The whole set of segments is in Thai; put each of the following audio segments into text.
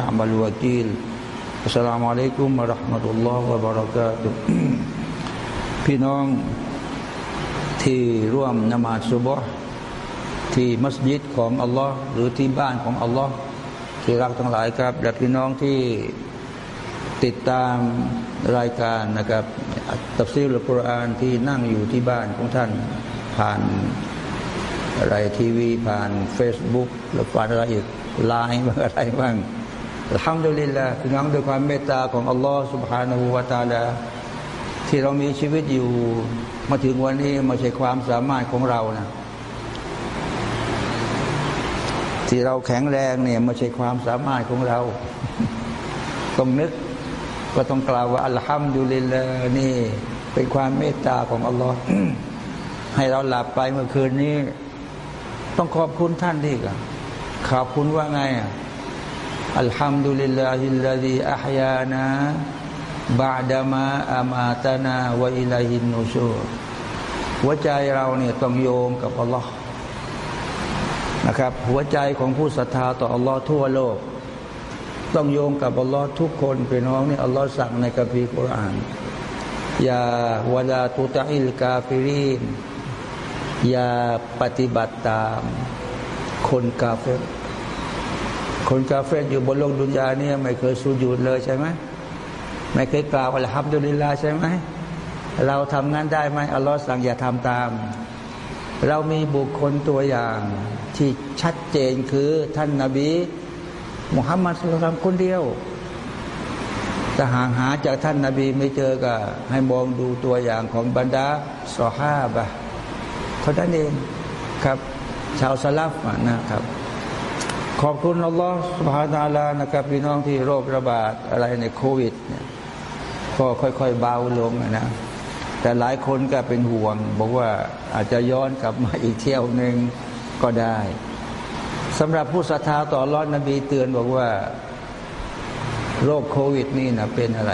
نعم الوكيل السلام عليكم ورحمة الله وبركاته พี่น้องที่ร่วมนมาสุบฮ์ที่มัสยิดของอัลลอฮ์หรือที่บ้านของอัลลอฮ์ที่รักทั้งหลายครับและพี่น้องที่ติดตามรายการนะครับตัฟซีรุลกุรอานที่นั่งอยู่ที่บ้านของท่านผ่านอะไรทีวี ผ่านเฟซบุ๊กหรือผ่านอะไรอีกไลน์บ้างอะไรบ้าง ทำดุลิลละพี่น้องด้วยความเมตตาของอัลลอฮ์ سبحانه และ تعالى ที่เรามีชีวิตอยู่มาถึงวันนี้ไม่ใช่ความสามารถของเรานะที่เราแข็งแรงเนี่ยไม่ใช่ความสามารถของเรา ต้องนึกก็ต้องกล่าวว่าอัลฮัมดุลิลลานี่เป็นความเมตตาของอัลลอฮ์ให้เราหลับไปเมื่อคืนนี้ ต้องขอบคุณท่านดีกันขอบคุณว่าไงอ่ะ อัลฮัมดุลิลลาฮิลลาดีอัฮยานะบาดามาอามาตานาวะอิลัยฮินนูชูหัวใจเราเนี่ยต้องโยงกับอัลลอฮ์นะครับหัวใจของผู้ศรัทธาต่ออัลลอฮ์ทั่วโลก ต้องโยงกับอัลลอฮ์ทุกคนพี่น้องนี่อัลลอฮ์สั่งในคัมภีร์กุรอานอย่า ولا تطع الكافرين อย่าปฏิบัติตามคนกาเฟร คนกาเฟรอยู่บนโลกดุนยาเนี่ยไม่เคยสุญูดเลยใช่ไหมไม่เคยกล่าวอัลฮัมดุลิลลาใช่ไหมเราทำงานได้ไหมอัลลอฮ์สั่งอย่าทำตาม เรามีบุคคลตัวอย่างที่ชัดเจนคือท่านนาบีมุฮัมมัดสุลตามคนเดียวแต่ห่างหาจากท่านนาบีไม่เจอก็ให้มองดูตัวอย่างของบรรดาสอฮาบะเท่านั้นเองครับ ชาวสลับนะครับ ขอบคุณอัลลอฮฺสุบฮานาลานะครับพี่น้องที่โรคระบาดอะไรในโควิดเนี่ยก็ค่อยๆเบาลงนะแต่หลายคนก็เป็นห่วง บอกว่าอาจจะย้อนกลับมาอีกเที่ยวหนึ่งก็ได้สำหรับผู้ศรัทธาต่อรอดนบีเตือนบอกว่า โรคโควิดนี่นะเป็นอะไร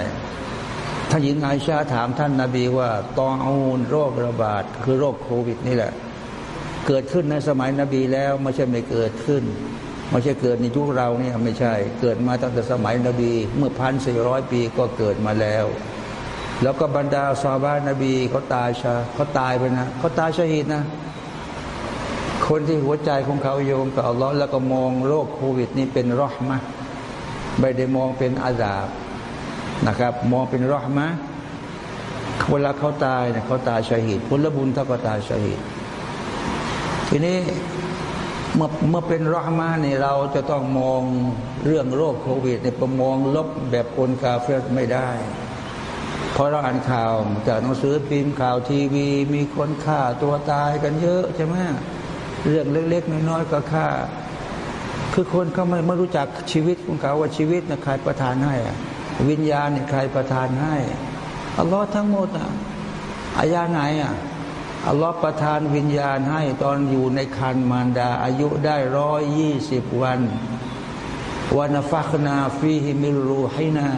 ท่านหญิงไอชาถามท่านนาบีว่าตองอูนโรคระบาด คือโรคโควิดนี่แหละ เกิดขึ้นในสมัยนบีแล้วไม่ใช่ไม่เกิดขึ้น ไม่ใช่เกิดในยุคเราเนี่ยไม่ใช่ เกิดมาตั้งแต่สมัยนบี เมื่อพันสี่ร้อยปีก็เกิดมาแล้ว แล้วก็บรรดาซาบานนบีเขาตายชาเขาตายไปนะเขาตายชาหิดนะ คนที่หัวใจของเขาโยงกับอัลลอฮ์แล้วก็มองโรคโควิด นี่เป็นรอห์มะไม่ได้มองเป็นอาซาบนะครับ มองเป็นรอห์มะเวลาเขาตายเนี่ยเขาตายชาหิดผลบุญเท่ากับตายชาหิดทีนี้ เมื่อเมื่อเป็นรอฮมานี่เราจะต้องมองเรื่องโรคโควิดเนี่ยประมองลบแบบคนกาเฟสไม่ได้ เพราะเราอ่านข่าวจากหนังสือพิมพ์ข่าวทีวี มีคนฆ่าตัวตายกันเยอะใช่ไหมเรื่องเล็ก ๆ น้อยๆก็ฆ่า คือคนเขาไม่ไม่รู้จักชีวิตของเขาว่าชีวิตนะใครประทานให้วิญญาณเนี่ยใครประทานให้อัลลอฮ์ทั้งหมดอะอายาไหนอะ อัลลอฮฺประทานวิญญาณให้ตอนอยู่ในคันมารดา อายุได้ร้อยยี่สิบวันวันฟักนาฟีฮิมิรูให้นา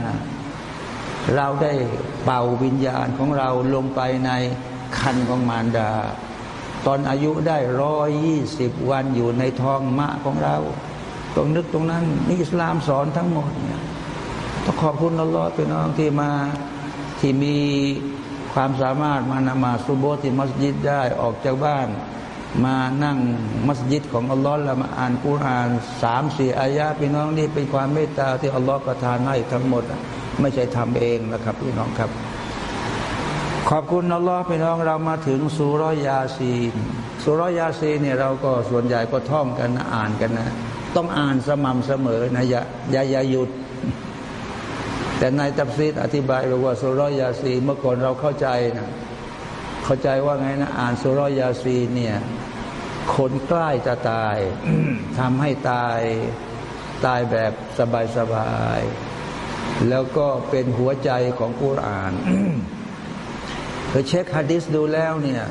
เราได้เป่าวิญญาณของเราลงไปในคันของมารดา ตอนอายุได้ร้อยยี่สิบวันอยู่ในท้องมะของเราต้องนึกตรงนั้นนี่อิสลามสอนทั้งหมดเนี่ยต้องขอบคุณอัลลอฮฺเป็นน้องที่มาที่มี ความสามารถมานมาสุโบที่มัสยิดได้ออกจากบ้าน มานั่งมัสยิดของอัลลอฮ์แล้วมาอ่านกุรอานสามสี่อายะพี่น้องนี่เป็นความเมตตาที่อัลลอฮ์ประทานให้ทั้งหมด ไม่ใช่ทำเองนะครับพี่น้องครับ ขอบคุณอัลลอฮ์พี่น้องเรามาถึงสุรยาซีนสุรยาซีนเนี่ยเราก็ส่วนใหญ่ก็ท่องกันนะอ่านกันนะ ต้องอ่านสม่ำเสมอนะย่าอย่าอย่าหยุด แต่ในตับซีดอธิบายบอกว่าสุรยาซีเมื่อก่อนเราเข้าใจนะเข้าใจว่าไงนะ อ่านสุรยาซีเนี่ย คนใกล้จะตายทำให้ตายตายแบบสบายๆแล้วก็เป็นหัวใจของกุรอานเคยเช็คฮะดิษดูแล้วเนี่ย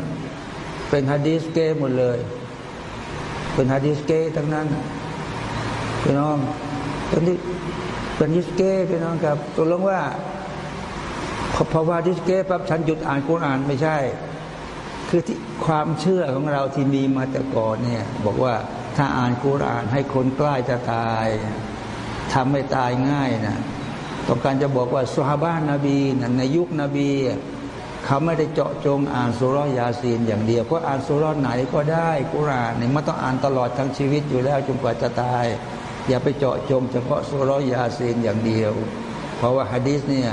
เป็นฮะดิษเก้หมดเลย เป็นฮะดิษเก้ทั้งนั้นพี่น้องตอนนี้ เป็นดิสเก้พี่น้องครับตกลงว่าพอว่าดิสเก้ปั๊บฉันหยุดอ่านกุรอานไม่ใช่ คือที่ความเชื่อของเราที่มีมาแต่ก่อนเนี่ย บอกว่าถ้าอ่านกุรอานให้คนใกล้จะตายทำให้ตายง่ายนะต้องการจะบอกว่าสุฮาบานนบีนะในยุคนบีเขาไม่ได้เจาะจงอ่านสุรยาซีนอย่างเดียวเพราะอ่านสุรไหนก็ได้กุรานเนี่ยมันต้องอ่านตลอดทั้งชีวิตอยู่แล้วจนกว่าจะตาย อย่าไปเจาะจงเฉพาะสุรยาซีนอย่างเดียว เพราะว่าฮะดีษเนี่ย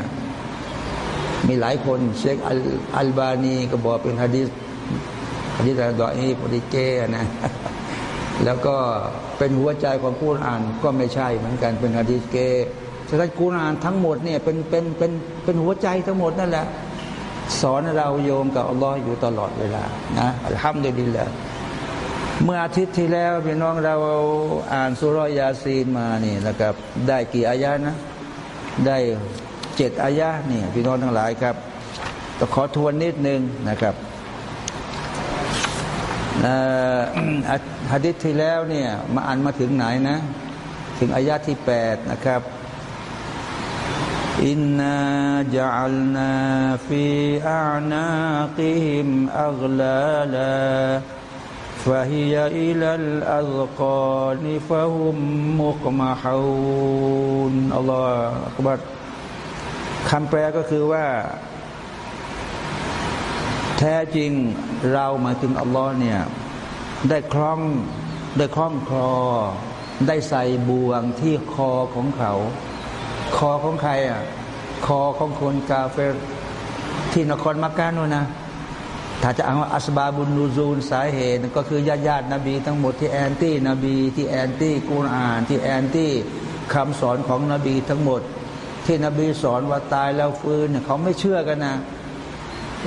มีหลายคนเชคอัลบานีก็บอกเป็นฮะดีษฮะดีษดออีปริเกนะแล้วก็เป็นหัวใจของกุรอานก็ไม่ใช่เหมือนกันเป็นฮะดีษเกฉะนั้นกุรอานทั้งหมดเนี่ยเป็นเป็นเป็นเป็นหัวใจทั้งหมดนั่นแหละ สอนเราโยมกับอัลลอฮ์อยู่ตลอดเวลานะอัลฮัมดุลิลละ เมื่ออาทิตย์ที่แล้วพี่น้องเราอ่านสุรยาซีนมานี่นะครับ ได้กี่อายะนะ ได้เจ็ดอายะนี่พี่น้องทั้งหลายครับต้องขอทวนนิดนึงนะครับฮะดิษที่แล้วเนี่ยมาอ่านมาถึงไหนนะ ถึงอายะที่แปดนะครับอินนาจัลนาฟีอานาคิฮิมอัลลาลา فهي إلى الأذقان فهم مقمحون อัลลอฮฺอักบัดคำแปลก็คือว่า แท้จริงเรามาถึงอัลลอฮ์เนี่ยได้คล้องได้คล้องคลอได้ใส่บ่วงที่คอของเขา คอของใครอ่ะคอของคนกาเฟรที่นครมักกะนู่นนะ ถ้าจะเอาأسباب النزول สาเหตุก็คือญาติญาตินบี ทั้งหมดที่ anti นบี ที่ anti กุรอาน ที่ antiคำสอนของนบีทั้งหมด ที่นบีสอนว่าตายแล้วฟื้นเขาไม่เชื่อกันนะ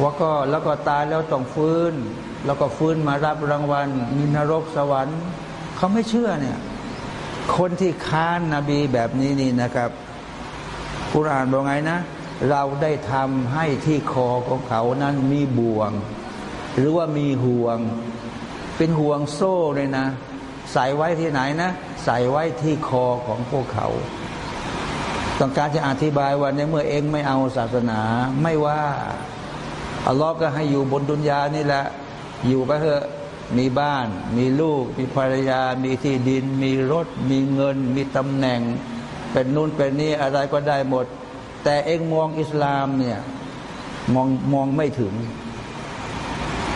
ว่าก็แล้วก็ตายแล้วต้องฟื้น แล้วก็ฟื้นมารับรางวัล มีนรกสวรรค์ เขาไม่เชื่อเนี่ยคนที่ค้านนบีแบบนี้นี่นะครับกุรอานบอกไงนะ เราได้ทำให้ที่คอของเขานั้นมีบ่วง หรือว่ามีห่วง เป็นห่วงโซ่เลยนะ ใส่ไว้ที่ไหนนะ ใส่ไว้ที่คอของพวกเขา ต้องการจะอธิบายว่าในเมื่อเองไม่เอาศาสนาไม่ว่าอัลลอฮ์ก็ให้อยู่บนดุนยานี่แหละ อยู่ไปเถอะมีบ้าน มีลูก มีภรรยา มีที่ดิน มีรถ มีเงิน มีตำแหน่ง เป็นนู่นเป็นนี่อะไรก็ได้หมด แต่เองมองอิสลามเนี่ยมองมองไม่ถึง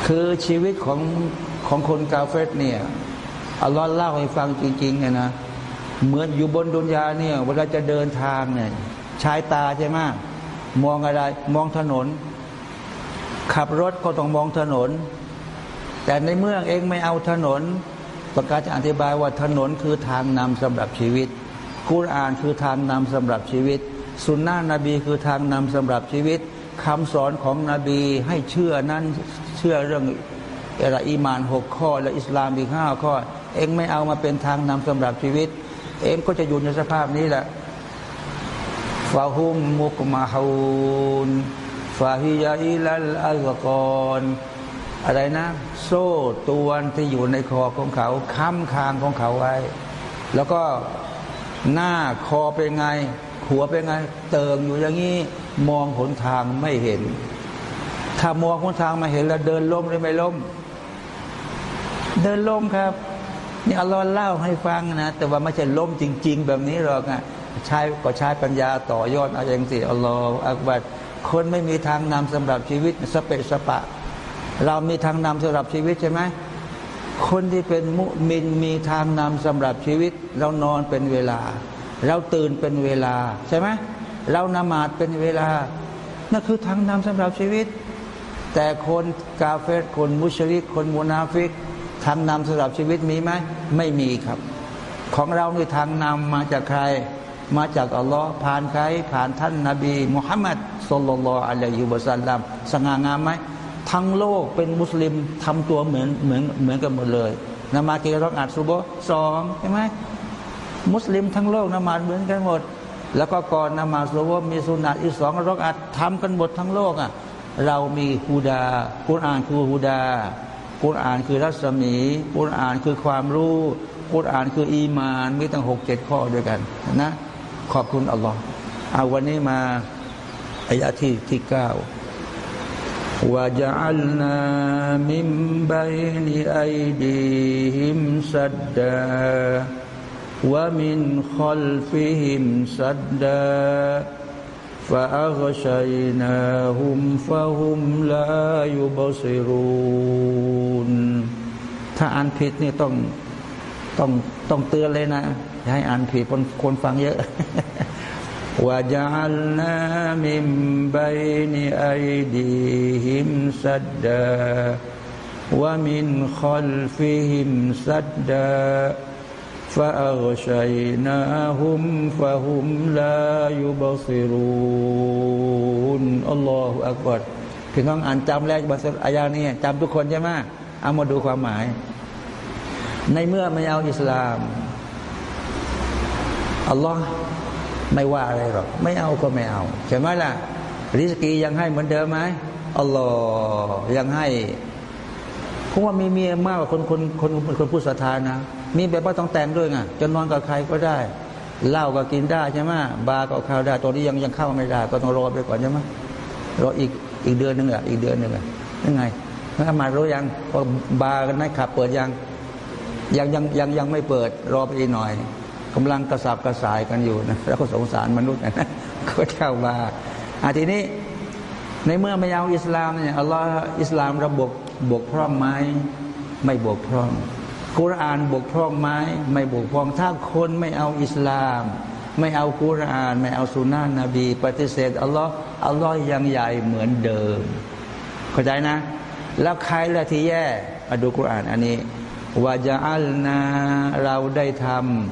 คือชีวิตของของคนกาเฟตเนี่ยอัลลอฮ์เล่าให้ฟังจริงๆไงนะเหมือนอยู่บนดุนยาเนี่ยเวลาจะเดินทางเนี่ยใช้ตาใช่ไหมมองอะไรมองถนน ขับรถก็ต้องมองถนน แต่ในเมืองเองไม่เอาถนน ประกาศจะอธิบายว่าถนนคือทางนำสำหรับชีวิตกุรอานคือทางนำสำหรับชีวิต สุนนะนบีคือทางนำสำหรับชีวิตคำสอนของนบีให้เชื่อนั้น ชื่อเรื่องอรอีมานหกข้อ และอิสลามอีกห้าข้อ เองไม่เอามาเป็นทางนำสำหรับชีวิต เองก็จะอยู่ในสภาพนี้แหละฟาฮุมมุกมาฮูนฟาฮิยาอิลัลอัลกอนอะไรนะ โซ่ตัวที่อยู่ในคอของเขาค้ำคางของเขาไว้ แล้วก็หน้าคอเป็นไง หัวเป็นไง เติงอยู่อย่างนี้ มองหนทางไม่เห็น ถ้ามองหนทางมาเห็นแล้วเดินล้มหรือไม่ล้ม เดินล้มครับนี่อัลลอฮ์เล่าให้ฟังนะ แต่ว่าไม่ใช่ล้มจริง ๆ แบบนี้หรอกนะใช้ก็ใช้ปัญญาต่อยอดอะไรอย่างสิอัลลอฮ์อักบัดคนไม่มีทางนำสำหรับชีวิตสเปะสปะ เรามีทางนำสำหรับชีวิตใช่ไหมคนที่เป็นมุมินมีทางนำสำหรับชีวิต เรานอนเป็นเวลา เราตื่นเป็นเวลาใช่ไหมเรานมาดเป็นเวลานั่นคือทางนำสำหรับชีวิต แต่คนกาเฟตคนมุชริก คนมุนาฟิก ทางนำสำหรับชีวิตมีไหมไม่มีครับ ของเราในทางนำมาจากใคร มาจากอัลลอฮ์ผ่านใคร ผ่านท่านนาบีมุฮัมมัดสุลลัลอะลัยฮิวะสัลลัมสง่างามไหมทั้งโลกเป็นมุสลิมทำตัวเหมือนเหมือนเหมือนกันหมดเลยนมาเกรักอัดซุโบสองใช่ไหมมุสลิมทั้งโลกนมาเหมือนกันหมด แล้วก็ก่อนนมาซุโบมีสุนัตอีกสองรักอัดทำกันหมดทั้งโลกอะ เรามีฮูดาคุณอ่านคือฮูดากุณอ่านคือรัศมีคุณอ่านคือความรู้คุณอ่านคืออีมานมีตั้งหกเจ็ดข้อด้วยกันนะ ขอบคุณอัลลอฮ์เอาวันนี้มาอายะที่ที่เก้าว่าจะอัลนามิมบัยนิไอดีหิมสัดดาวะมินขลฟิหิมสัดดา فأغشيناهم فهم لا يبصرون ถ้าอ่านผิดนี่ต้องต้องต้องเตือนเลยนะให้อ่านผิดคนคนฟังเยอะ وجعلنا من بين أيديهم سدا ومن خلفهم سدا فأغشيناهم فهم لا يبصرون الله أكبر พี่น้องอ่านจำแล้วบัสอายานี้จำทุกคนใช่ไหมเอามาดูความหมาย ในเมื่อไม่เอาอิสลามอัลลอฮ์ไม่ว่าอะไรหรอกไม่เอาก็ไม่เอาใช่ไหมล่ะริสกียังให้เหมือนเดิมไหมอัลลอฮ์ยังให้เพราะว่ามีเมียมากกว่าคนคนคนคนผู้ศรัทธานะ มีแบบว่าต้องแต่งด้วยไงจะนอนกับใครก็ได้เหล้าก็กินได้ใช่ไหมบาร์ก็เข้าได้ตัวนี้ยังยังเข้าไม่ได้ ก็ต้องรอไปก่อนใช่ไหมรออีกอีกเดือนหนึ่งอะอีกเดือนหนึ่งอะยังไงนักมารู้ยังว่าบาร์กันไหมขับเปิดยังยังยังยังยังไม่เปิดรอไปอีกหน่อยกำลังกระสับกระสายกันอยู่นะแล้วก็สงสารมนุษย์นะก็เข้ามาอาทีนี้ในเมื่อไม่เอาอิสลามเนี่ยอัลลอฮ์อิสลามระบบบกพร่องไหมไม่บกพร่อง กุรานบกพร่องไหมไม่บกพร่องถ้าคนไม่เอาอิสลาม ไม่เอากุราน ไม่เอาสุนานะนบี ปฏิเสธอัลลอฮ์อัลลอฮ์ยังใหญ่เหมือนเดิม เข้าใจนะ แล้วใครละที่แย่มาดูกุรานอันนี้วาจาอัลนาเราได้ท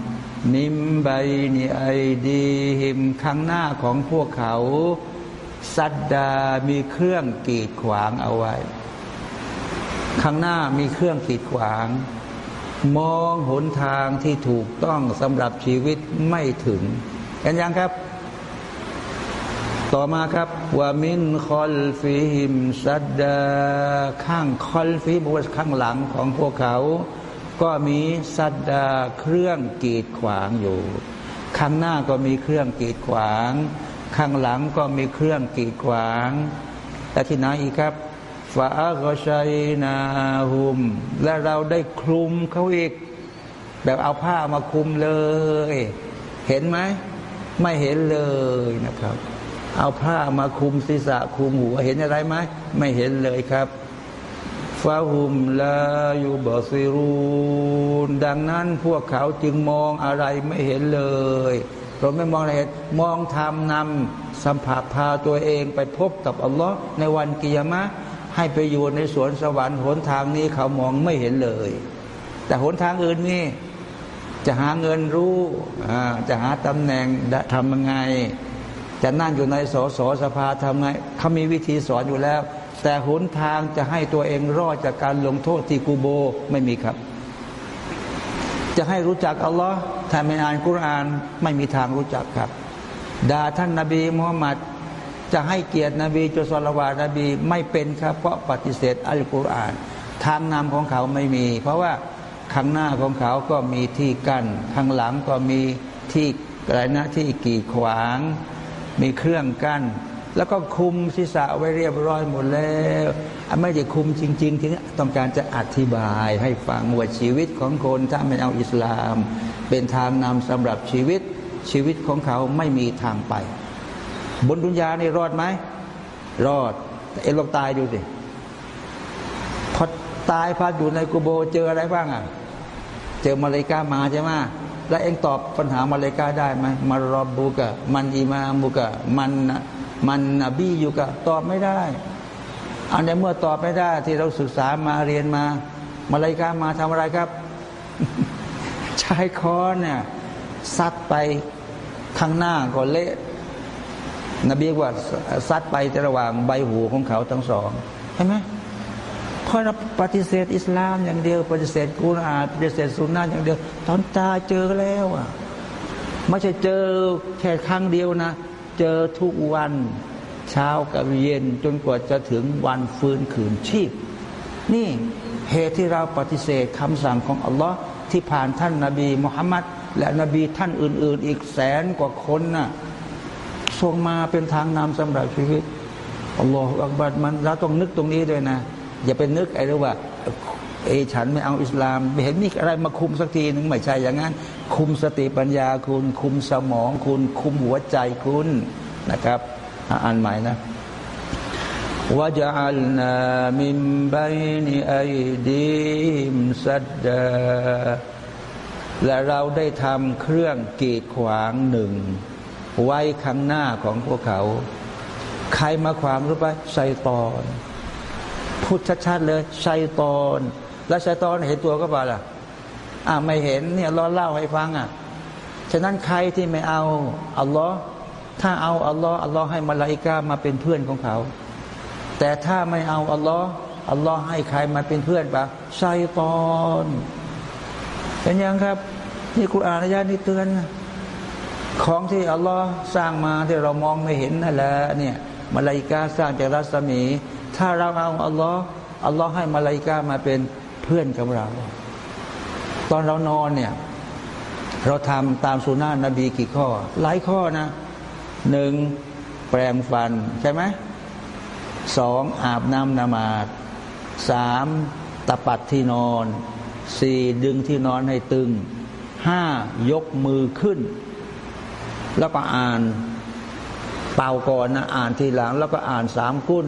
ำมิมไบนีไอดีหิมข้างหน้าของพวกเขาสัดดามีเครื่องกีดขวางเอาไว้ ข้างหน้ามีเครื่องกีดขวาง มองหนทางที่ถูกต้องสำหรับชีวิตไม่ถึงเห็นยังครับ ต่อมาครับومن خلفهم سدا ข้าง خلفهم ข้างหลังของพวกเขา ก็มี سدا เครื่องกีดขวางอยู่ ข้างหน้าก็มีเครื่องกีดขวาง ข้างหลังก็มีเครื่องกีดขวาง และที่ไหนอีกครับ ฟาอักชัยนาหุม และเราได้คลุมเขาอีก แบบเอาผ้ามาคลุมเลย เห็นไหม ไม่เห็นเลยนะครับ เอาผ้ามาคลุมศีรษะคลุมหัวเห็นอะไรไหมไม่เห็นเลยครับฟาหุมลาอยู่บอซิรูนดังนั้นพวกเขาจึงมองอะไรไม่เห็นเลย เราไม่มองอะไรมองทำนำสัมผัสพาตัวเองไปพบกับอัลลอฮ์ในวันกิยามะ ให้ไปอยู่ในสวนสวรรค์หนทางนี้เขามองไม่เห็นเลย แต่หนทางอื่นนี่จะหาเงินรู้จะหาตำแหน่งทำยังไง จะนั่งอยู่ในสสสภาทำไงเขามีวิธีสอนอยู่แล้ว แต่หนทางจะให้ตัวเองรอดจากการลงโทษที่กูโบไม่มีครับ จะให้รู้จักอัลลอฮ์ถ้าไม่อ่านกุรานไม่มีทางรู้จักครับด่าท่านนาบีมุฮัมมัด จะให้เกียรตินบีจุสลวานบีไม่เป็นครับ เพราะปฏิเสธอัลกุรอาน ทางนำของเขาไม่มี เพราะว่าข้างหน้าของเขาก็มีที่กัน้นข้างหลังก็มีที่อะไรนะที่กีดขวาง มีเครื่องกัน้นแล้วก็คุมศีรษะไว้เรียบร้อยหมดแล้วไม่ได้คุมจริง ๆ ทีนี้ต้องการจะอธิบายให้ฟังว่าชีวิตของคนถ้าไม่เอาอิสลาม เป็นทางนำสำหรับชีวิตชีวิตของเขาไม่มีทางไป บนดุนยานี่รอดไหม รอด เอ็นลองตายดูสิ พอตายพาอยู่ในกุโบเจออะไรบ้างอะ เจอมาเลกามาใช่ไหมแล้วเองตอบปัญหามาเลกาได้ไหมมารอบบุกะ มันอิมาบุกะ มันมันนบีอยู่กะ ตอบไม่ได้อันนี้เมื่อตอบไม่ได้ที่เราศึกษามาเรียนมา มาเลกามาทำอะไรครับชายคอเนี่ยซัดไปข้างหน้าก็เละ นบีว่าซัดไประหว่างใบหูของเขาทั้งสองเห็นไหมเพราะเราปฏิเสธอิสลามอย่างเดียว ปฏิเสธกุรอานปฏิเสธสุนนะอย่างเดียว ตอนตาเจอแล้วอะไม่ใช่เจอแค่ครั้งเดียวนะ เจอทุกวันเช้ากับเย็นจนกว่าจะถึงวันฟื้นคืนชีพ นี่เหตุที่เราปฏิเสธคำสั่งของอัลลอฮ์ที่ผ่านท่านนาบีมุฮัมมัดและนบีท่านอื่น ๆ อีกแสนกว่าคนนะ่ะ ส่งมาเป็นทางนำสำหรับชีวิตอัลลอฮฺอักบัดมันเราต้องนึกตรงนี้ด้วยนะ อย่าไปนึกไอ้เรื่องว่าเอฉันไม่เอาอิสลามไม่เห็นมีอะไรมาคุมสักทีหนึ่งไม่ใช่อย่างนั้น คุมสติปัญญาคุณ คุมสมองคุณ คุมหัวใจคุณนะครับ อ่านใหม่นะว่ะจัลนามิมบัยนิอัดีมสัตดาและเราได้ทำเครื่องกีดขวางหนึ่ง ไว้ข้างหน้าของพวกเขา ใครมาความรู้ปะไซตอน พูดชัดๆเลยไซตอน แล้วไซตอนเห็นตัวก็บ่าล่ะอ่าไม่เห็นเนี่ยรอเล่าให้ฟังอะฉะนั้นใครที่ไม่เอาอัลลอฮ์ถ้าเอาอัลลอฮ์อัลลอฮ์ให้มาลาอิกามาเป็นเพื่อนของเขา แต่ถ้าไม่เอาอัลลอฮ์อัลลอฮ์ให้ใครมาเป็นเพื่อนปะไซตอนเป็นยังครับ นี่กุรอานอายานี่เตือน ของที่อัลลอฮ์สร้างมาที่เรามองไม่เห็นนั่นแหละเนี่ยมาลาอิกาสร้างจากรัศมี ถ้าเราเอาอัลลอฮ์อัลลอฮ์ให้มาลาอิกามาเป็นเพื่อนกับเรา ตอนเรานอนเนี่ยเราทำตามสุนานะนบีกี่ข้อ หลายข้อนะหนึ่งแปรงฟันใช่ไหมสองอาบน้ำนมาดสามตะปัดที่นอนสี่ดึงที่นอนให้ตึงห้ายกมือขึ้น แล้วก็อ่านเป่าก่อนนะอ่านทีหลัง แล้วก็อ่านสามกุ้น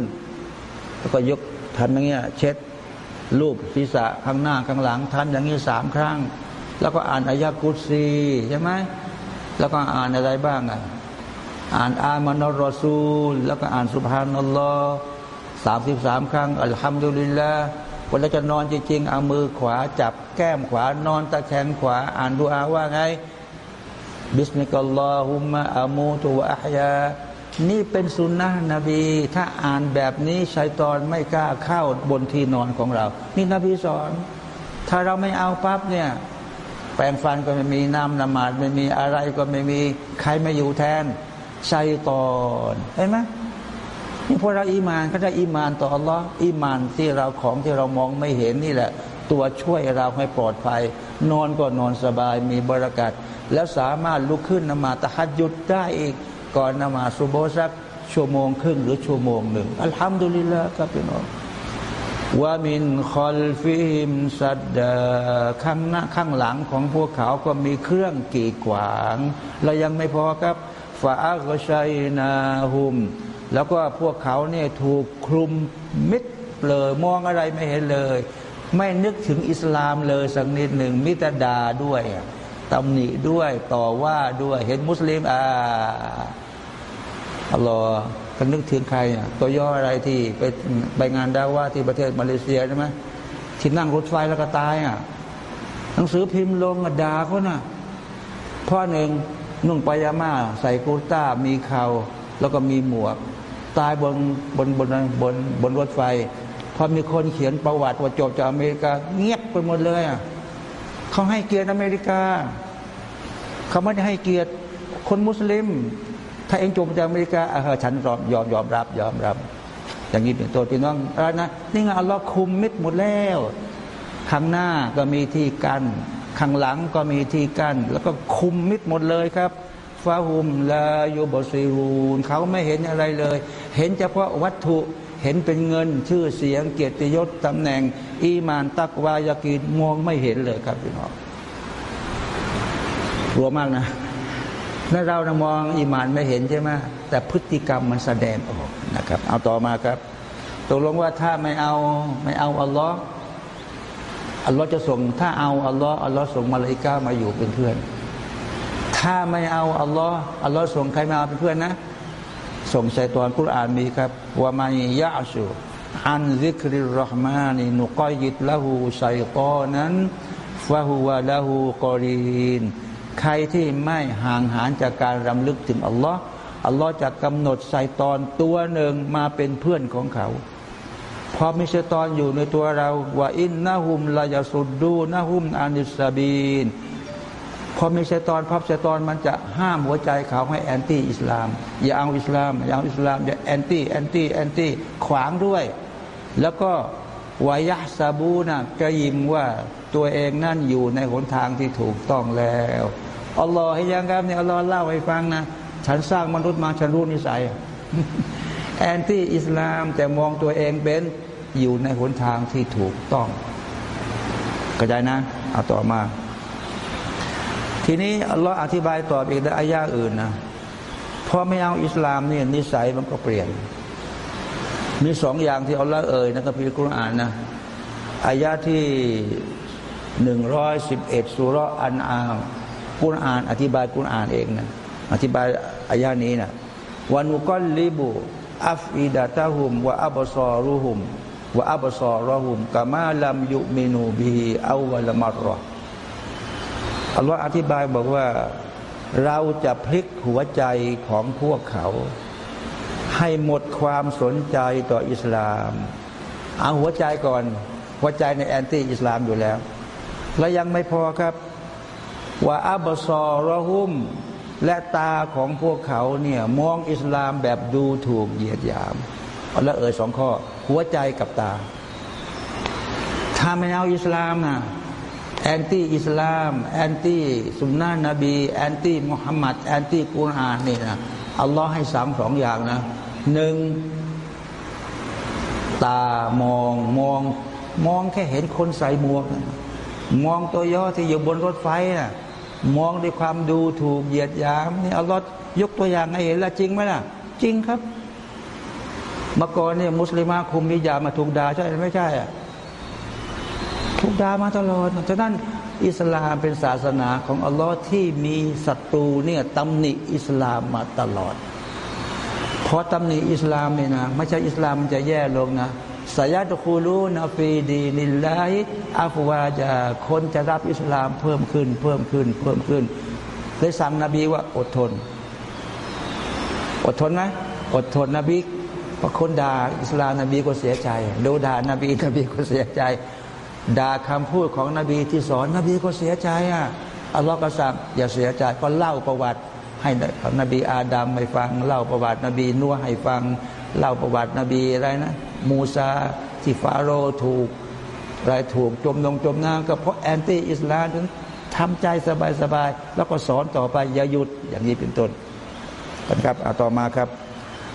แล้วก็ยกทำอย่างเงี้ยเช็ดรูปศีรษะข้างหน้าข้างหลังทำอย่างนี้สามครั้ง แล้วก็อ่านอายะกุซีใช่ไหมแล้วก็อ่านอะไรบ้างอะอ่านอามานรอซูล แล้วก็อ่านสุภานัลลอฮ์สามสิบสามครั้งอัลฮัมดุลิลละเวลาจะนอนจริงๆเอามือขวาจับแก้มขวานอนตะแคงขวา อ่านดูอาว่าไง บิสมิลลอฮุมะอามูตุวะอัยา นี่เป็นสุนนะนบี ถ้าอ่านแบบนี้ชัยตอนไม่กล้าเข้าบนที่นอนของเรา นี่นบีสอน ถ้าเราไม่เอาปั๊บเนี่ย แปรงฟันก็ไม่มีน้ำนมาดไม่มีอะไรก็ไม่มีใครไม่อยู่แทนชัยตอนเห็นไหมนี่พอเราอีมานก็ได้อีมานต่ออัลลอฮ์อีมานที่เราของที่เรามองไม่เห็นนี่แหละ ตัวช่วยเราให้ปลอดภัย นอนก็นอนสบายมีบรากัดแล้วสามารถลุกขึ้นนมาซตะฮัจญุดได้อีกก่อนนมาซสุโบฮ์สักชั่วโมงครึ่งหรือชั่วโมงหนึ่งالحمد لله ครับพี่น้อง ومن خلفهم سدا ข้างหน้าข้างหลังของพวกเขาก็มีเครื่องกีดขวางเรายังไม่พอครับفأغشيناهم แล้วก็พวกเขาเนี่ยถูกคลุมมิดเลยมองอะไรไม่เห็นเลย ไม่นึกถึงอิสลามเลยสักนิดหนึ่งมิตรดาด้วยตำหนิด้วยต่อว่าด้วยเห็นมุสลิมอ่าอัลลอฮ์ก็นึกถึงใครตัวย่ออะไรที่ไปไปงานดาว่าที่ประเทศมาเลเซียใช่ไหมที่นั่งรถไฟแล้วก็ตายอะหนังสือพิมพ์ลงด่าเขาน่ะพ่อหนึ่งนุ่งปายาม่าใส่กูต้ามีเขาแล้วก็มีหมวก ตายบนบนบนบนบนรถไฟ อมีคนเขียนประวัติว่าจบจากอเมริกา เงียบไปหมดเลยอะเขาให้เกียรติอเมริกาเขาไม่ได้ให้เกียรติคนมุสลิม ถ้าเองจบจากอเมริกาเออฉันยอมยอมยอมรับ ยอมรับ อย่างนี้เป็นตัวพี่น้องอะไรนะนี่ไงอัลลอฮ์คุมมิดหมดแล้วข้างหน้าก็มีที่กัน้นข้างหลังก็มีที่กัน้นแล้วก็คุมมิดหมดเลยครับฟาหุมลาโยบซีรูนเขาไม่เห็นอะไรเลย เห็นเฉพาะวัตถุ เห็นเป็นเงินชื่อเสียงเกียรติยศตำแหน่ง อีมานตักวายากีนมองไม่เห็นเลยครับพี่น้องรัวมากนะนั่นเรานะมองอีมานไม่เห็นใช่ไหมแต่พฤติกรรมมันแสดงออกนะครับ เอาต่อมาครับตกลงว่าถ้าไม่เอาไม่เอาอัลลอฮ์อัลลอฮ์จะส่ง ถ้าเอาอัลลอฮ์อัลลอฮ์ส่งมาลาอิกามาอยู่เป็นเพื่อน ถ้าไม่เอาอัลลอฮ์อัลลอฮ์ส่งใครมาเป็นเพื่อนนะ ส่งชัยตอนกุรอานมีครับว่ามัยยะชูอันซิกริรห์มานินุกยิดละหูชัยตอนั้นฟะฮูวะละหูกอรีนใครที่ไม่ห่างหานจากการรำลึกถึงอัลลอฮ์อัลลอฮ์จะกำหนดชัยตอนตัวหนึ่งมาเป็นเพื่อนของเขาพอมีชัยตอนอยู่ในตัวเราว่าอินนะฮุมลายสุดดูนะฮุมอานิสบีน พอมีชัยตอนพับชัยตอนมันจะห้ามหัวใจเขาให้แอนตี้อิสลาม อย่าเอาอิสลามอย่าเอาอิสลามอย่าแอนตี้แอนตี้แอนตี้ขวางด้วย แล้วก็วายะซาบูนะกระยิมว่าตัวเองนั่นอยู่ในหนทางที่ถูกต้องแล้วอัลลอฮ์ให้ยังครับเนี่ยอัลลอฮ์เล่าให้ฟังนะ ฉันสร้างมนุษย์มาฉันรู้นิสัยแอนตี้อิสลามแต่มองตัวเองเป็นอยู่ในหนทางที่ถูกต้องกระจายนะ เอาต่อมา ทีนี้อัลลอฮ์อธิบายตอบอีกในอายะอื่นนะพอไม่เอาอิสลามเนี่ยนิสัยมันก็เปลี่ยน มีสองอย่างที่อัลลอฮ์เอ่ยในคัมภีร์กุรอานนะอายะที่หนึ่งร้อยสิบเอ็ดสุรอันอามกุรอาน อธิบายกุรอานเองนะอธิบายอายะนี้นะونقلب أفئدتهم وأبصارهم وأبصارهم كما لم يؤمنوا به أول مرة อัลลอฮ์อธิบายบอกว่า เราจะพลิกหัวใจของพวกเขา ให้หมดความสนใจต่ออิสลาม เอาหัวใจก่อน หัวใจใน anti อิสลามอยู่แล้ว และยังไม่พอครับوأبصارهم และตาของพวกเขาเนี่ยมองอิสลามแบบดูถูกเหยียดหยามแล้วเอ่ยสองข้อ หัวใจกับตา ถ้าไม่เอาอิสลามนะ anti อิสลาม anti สุนนะนบี anti มุฮัมมัด anti กุรอานนี่นะอัลลอฮ์ให้สามสองอย่างนะหนึ่งตามองมองมองแค่เห็นคนใส่หมวก มองตัวย่อที่อยู่บนรถไฟนะมองด้วยความดูถูกเหยียดหยามนี่อัลลอฮ์ยกตัวอย่างให้เห็นล้วจริงไหมล่ะ จริงครับ เมื่อก่อนเนี่ยมุสลิมาคุมนิยามาถูกด่าใช่ไม่ใช่อะ ถูกด่ามาตลอดฉะนั้นอิสลามเป็นศาสนาของอัลลอฮ์ที่มีศัตรูเนี่ยตำหนิอิสลามมาตลอดพอตำหนิอิสลามเนี่ยนะไม่ใช่อิสลามมันจะแย่ลงนะسيدخلون في دين الله أفواجا คนจะรับอิสลามเพิ่มขึ้น เพิ่มขึ้น เพิ่มขึ้นเลยสั่งนบีว่าอดทน อดทนไหมอดทนนบีพอคนด่าอิสลามนบีก็เสียใจดูด่านบีนบีก็เสียใจ ด่าคำพูดของนบีที่สอนนบีก็เสียใจอะอัลลอฮ์ก็สั่งอย่าเสียใจก็เล่าประวัติ ให้นบีอาดัมให้ฟัง เล่าประวัติ นบีนัวให้ฟัง เล่าประวัตินบีอะไรนะมูซาที่ฟาโรถูกอะไรถูกจมลงจมน้ำก็เพราะแอนตี้อิสลามนั้นทำใจสบายๆแล้วก็สอนต่อไปอย่าหยุดอย่างนี้เป็นต้นนะครับเอาต่อมาครับ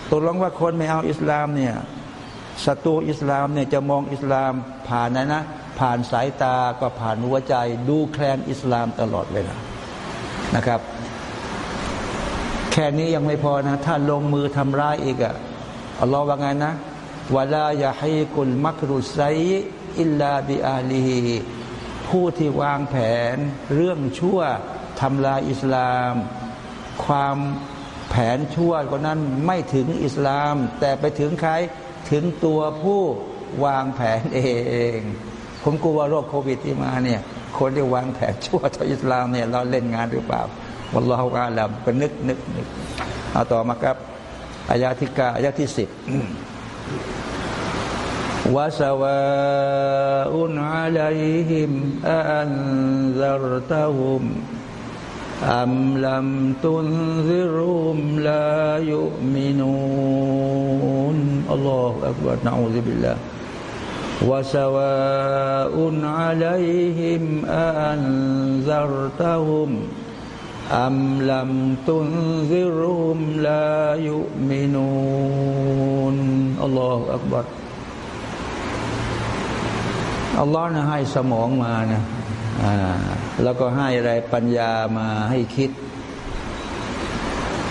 ตกลงว่าคนไม่เอาอิสลามเนี่ยศัตรูอิสลามเนี่ยจะมองอิสลามผ่านนะนะ ผ่านสายตาก็ผ่านหัวใจ ดูแคลนอิสลามตลอดเวลานะครับ แค่นี้ยังไม่พอนะ ถ้าลงมือทำร้ายอีกอะอัลลอฮ์ว่าไงนะวลายาให้กุลมักรุไซอิลลาบิอาลีผู้ที่วางแผนเรื่องชั่วทำลายอิสลาม ความแผนชั่วคนนั้นไม่ถึงอิสลาม แต่ไปถึงใครถึงตัวผู้วางแผนเอง ผมกลัวว่าโรคโควิดที่มาเนี่ยคนที่วางแผนชั่วต่ออิสลามเนี่ยเราเล่นงานหรือเปล่าวันลอฮฺาาลำมก็นึกนึกนึกเอาต่อมาครับอายาที่กาอายาที่สิบวาสวาอุนอาลัยฮิมอันซาร์ตะฮุมอัมลัมตุนซิรุมลายุมินุนอัลลอฮฺอักบารนะอูซิบิลลาห์ وسواء عليهم أأنذرتهم أم لم تنذرهم لا يؤمنون الله أكبر อัลลอฮ์นะให้สมองมานะแล้วก็ให้อะไรปัญญามาให้คิด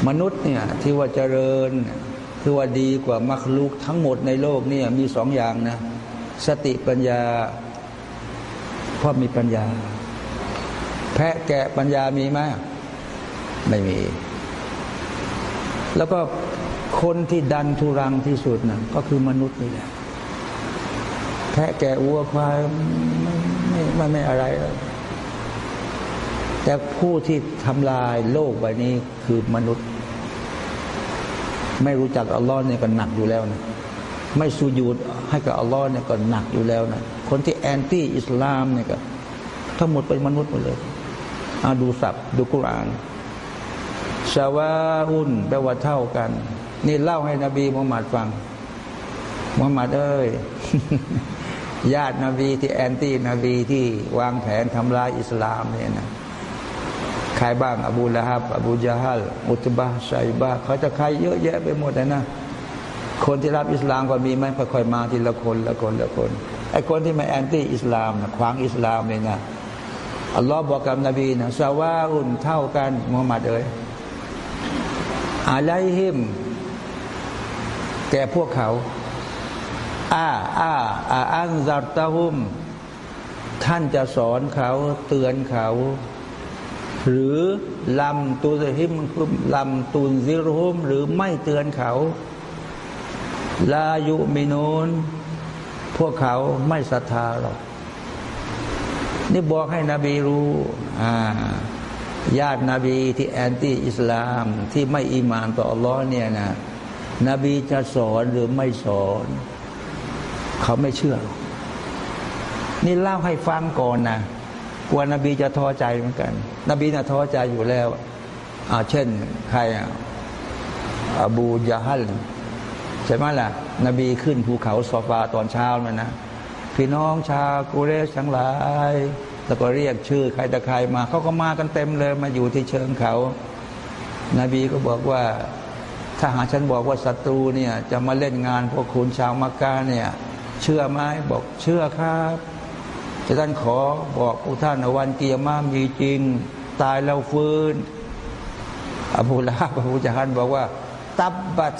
มนุษย์เนี่ยที่ว่าเจริญที่ว่าดีกว่ามักลุกทั้งหมดในโลกเนี่ยมีสองอย่างนะ สติปัญญาเพราะมีปัญญา แพะแกะปัญญามีไหมไม่มี แล้วก็คนที่ดันทุรังที่สุดนะก็คือมนุษย์นี่แหละแพะแกะวัวควายไม่ไม่ไม่อะไร แต่ผู้ที่ทำลายโลกใบนี้คือมนุษย์ ไม่รู้จักอัลลอฮ์เนี่ยก็หนักอยู่แล้วนะ ไม่สูญูดให้กับอัลลอฮ์เนี่ยก็หนักอยู่แล้วนะคนที่แอนตี้อิสลามเนี่ยก็ทั้งหมดเป็นมนุษย์หมดเลยอาดูสับดูกุรานชาวาอุนแปลว่าเท่ากัน นี่เล่าให้นบีมุฮัมมัดฟังมุฮัมมัดเอ้ยญาตินบีที่แอนตี้นบีที่วางแผนทำลายอิสลามเนี่ยนะใครบ้าง อบูละฮับ อบูจาฮัลอุตบะชัยบะเขาจะใครเยอะแยะไปหมดเลยนะ คนที่รับอิสลามก็มีไหมค่อยๆมาทีละคนละคนละคนไอ้คนที่มาแอนตี้อิสลามนะขวางอิสลามเลยนะอัลลอฮ์บอกกับนบีนะสวาอุนเท่ากันมุฮัมมัดเอ๋ยอะไรหิม แก่พวกเขาอาอาอาอันซัตาหุม ท่านจะสอนเขาเตือนเขา หรือลำตูซหิมลำตุนซิรุมหรือไม่เตือนเขา ลายุมินูนพวกเขาไม่ศรัทธาหรอก นี่บอกให้นบีรู้ญาตินบีที่แอนตี้อิสลามที่ไม่อีมานต่ออัลลอฮ์เนี่ยนะนบีจะสอนหรือไม่สอน เขาไม่เชื่อ นี่เล่าให้ฟังก่อนนะกลัวนบีจะท้อใจเหมือนกัน นบีน่ะท้อใจอยู่แล้วอ่าเช่น ใครอะอบูยาฮัล ใช่ไหมล่ะ นบีขึ้นภูเขาซอฟาตอนเช้ามันนะพี่น้องชาวกุเรชทั้งหลาย แล้วก็เรียกชื่อใครแต่ใครมาเขาก็มากันเต็มเลยมาอยู่ที่เชิงเขา นบีก็บอกว่าถ้าหาฉันบอกว่าศัตรูเนี่ยจะมาเล่นงานพวกคุณชาวมักกะเนี่ยเชื่อไหมบอกเชื่อครับจะท่านขอบอกพวกท่านวันเกียรมามีจริง ตายแล้วฟื้นอบูลาบอบูจาฮันบอกว่า ตับบัต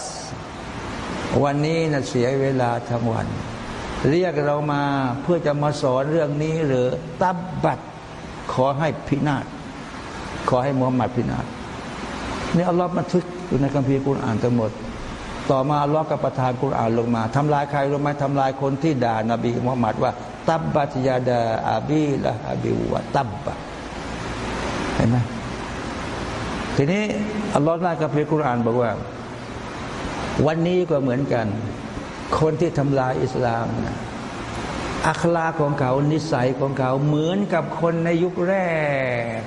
วันนี้นะเสียเวลาทั้งวัน เรียกเรามาเพื่อจะมาสอนเรื่องนี้หรือตับบัตขอให้พินาศขอให้มุฮัมมัดพินาศนี่อัลลอฮ์บันทึกอยู่ในคัมภีร์กุรอานทั้งหมด ต่อมาอัลลอฮ์ก็ประทานกุรอานลงมาทำลายใครรู้ไหมทำลายคนที่ด่านาบีมุฮัมมัดว่า ตับบัตยาดาอาบีละอาบิวะตับบัตเห็นไหมทีนี้อัลลอฮ์ในคัมภีร์กุรอานบอกว่า วันนี้ก็เหมือนกัน คนที่ทำลายอิสลามนะอัคลาของเขานิสัยของเขาเหมือนกับคนในยุคแรก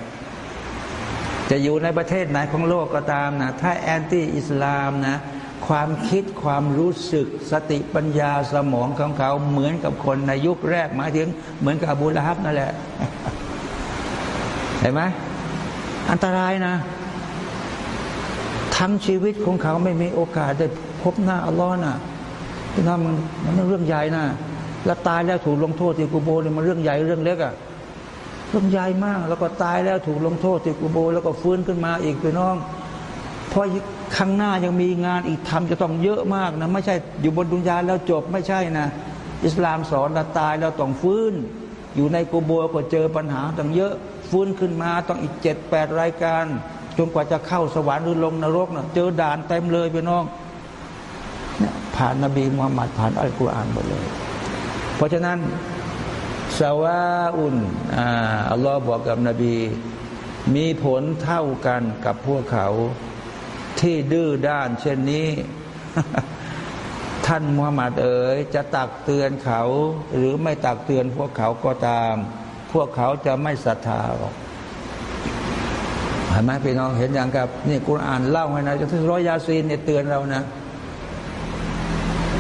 จะอยู่ในประเทศไหนของโลกก็ตามนะถ้าแอนตี้อิสลามนะ ความคิดความรู้สึกสติปัญญาสมองของเขาเหมือนกับคนในยุคแรกหมายถึงเหมือนกับอบูละฮับนั่นแหละเห็นไหมอันตรายนะ ทั้งชีวิตของเขาไม่มีโอกาสได้พบหน้าอัลลอฮ์นะที่ทำมันมันเรื่องใหญ่นะแล้วตายแล้วถูกลงโทษที่กูโบเนี่ยมันเรื่องใหญ่เรื่องเล็กอะเรื่องใหญ่มาก แล้วก็ตายแล้วถูกลงโทษที่กูโบ แล้วก็ฟื้นขึ้นมาอีกพี่น้องเพราะข้างหน้ายังมีงานอีกทำจะต้องเยอะมากนะไม่ใช่อยู่บนดุนยาแล้วจบไม่ใช่นะ อิสลามสอนเราตายแล้วต้องฟื้น อยู่ในกูโบก็เจอปัญหาต้องเยอะ ฟื้นขึ้นมาต้องอีกเจ็ดแปดรายการ จนกว่าจะเข้าสวรรค์หรือลงนรกนะเจอด่านเต็มเลยพี่น้องผ่านนบีมุฮัมมัดผ่านอัลกุรอานหมดเลย เพราะฉะนั้นสวาอุนอัลลอฮ์บอกกับนบี มีผลเท่ากันกับพวกเขาที่ดื้อด้านเช่นนี้ ท่านมุฮัมมัดเอ๋ยจะตักเตือนเขา หรือไม่ตักเตือนพวกเขาก็ตาม พวกเขาจะไม่ศรัทธาหรอก เห็นไหมพี่น้องเห็นอย่างกับนี่กุรอานเล่าให้นะจนถึงร้อยยาซีนเนี่ยเตือนเรานะ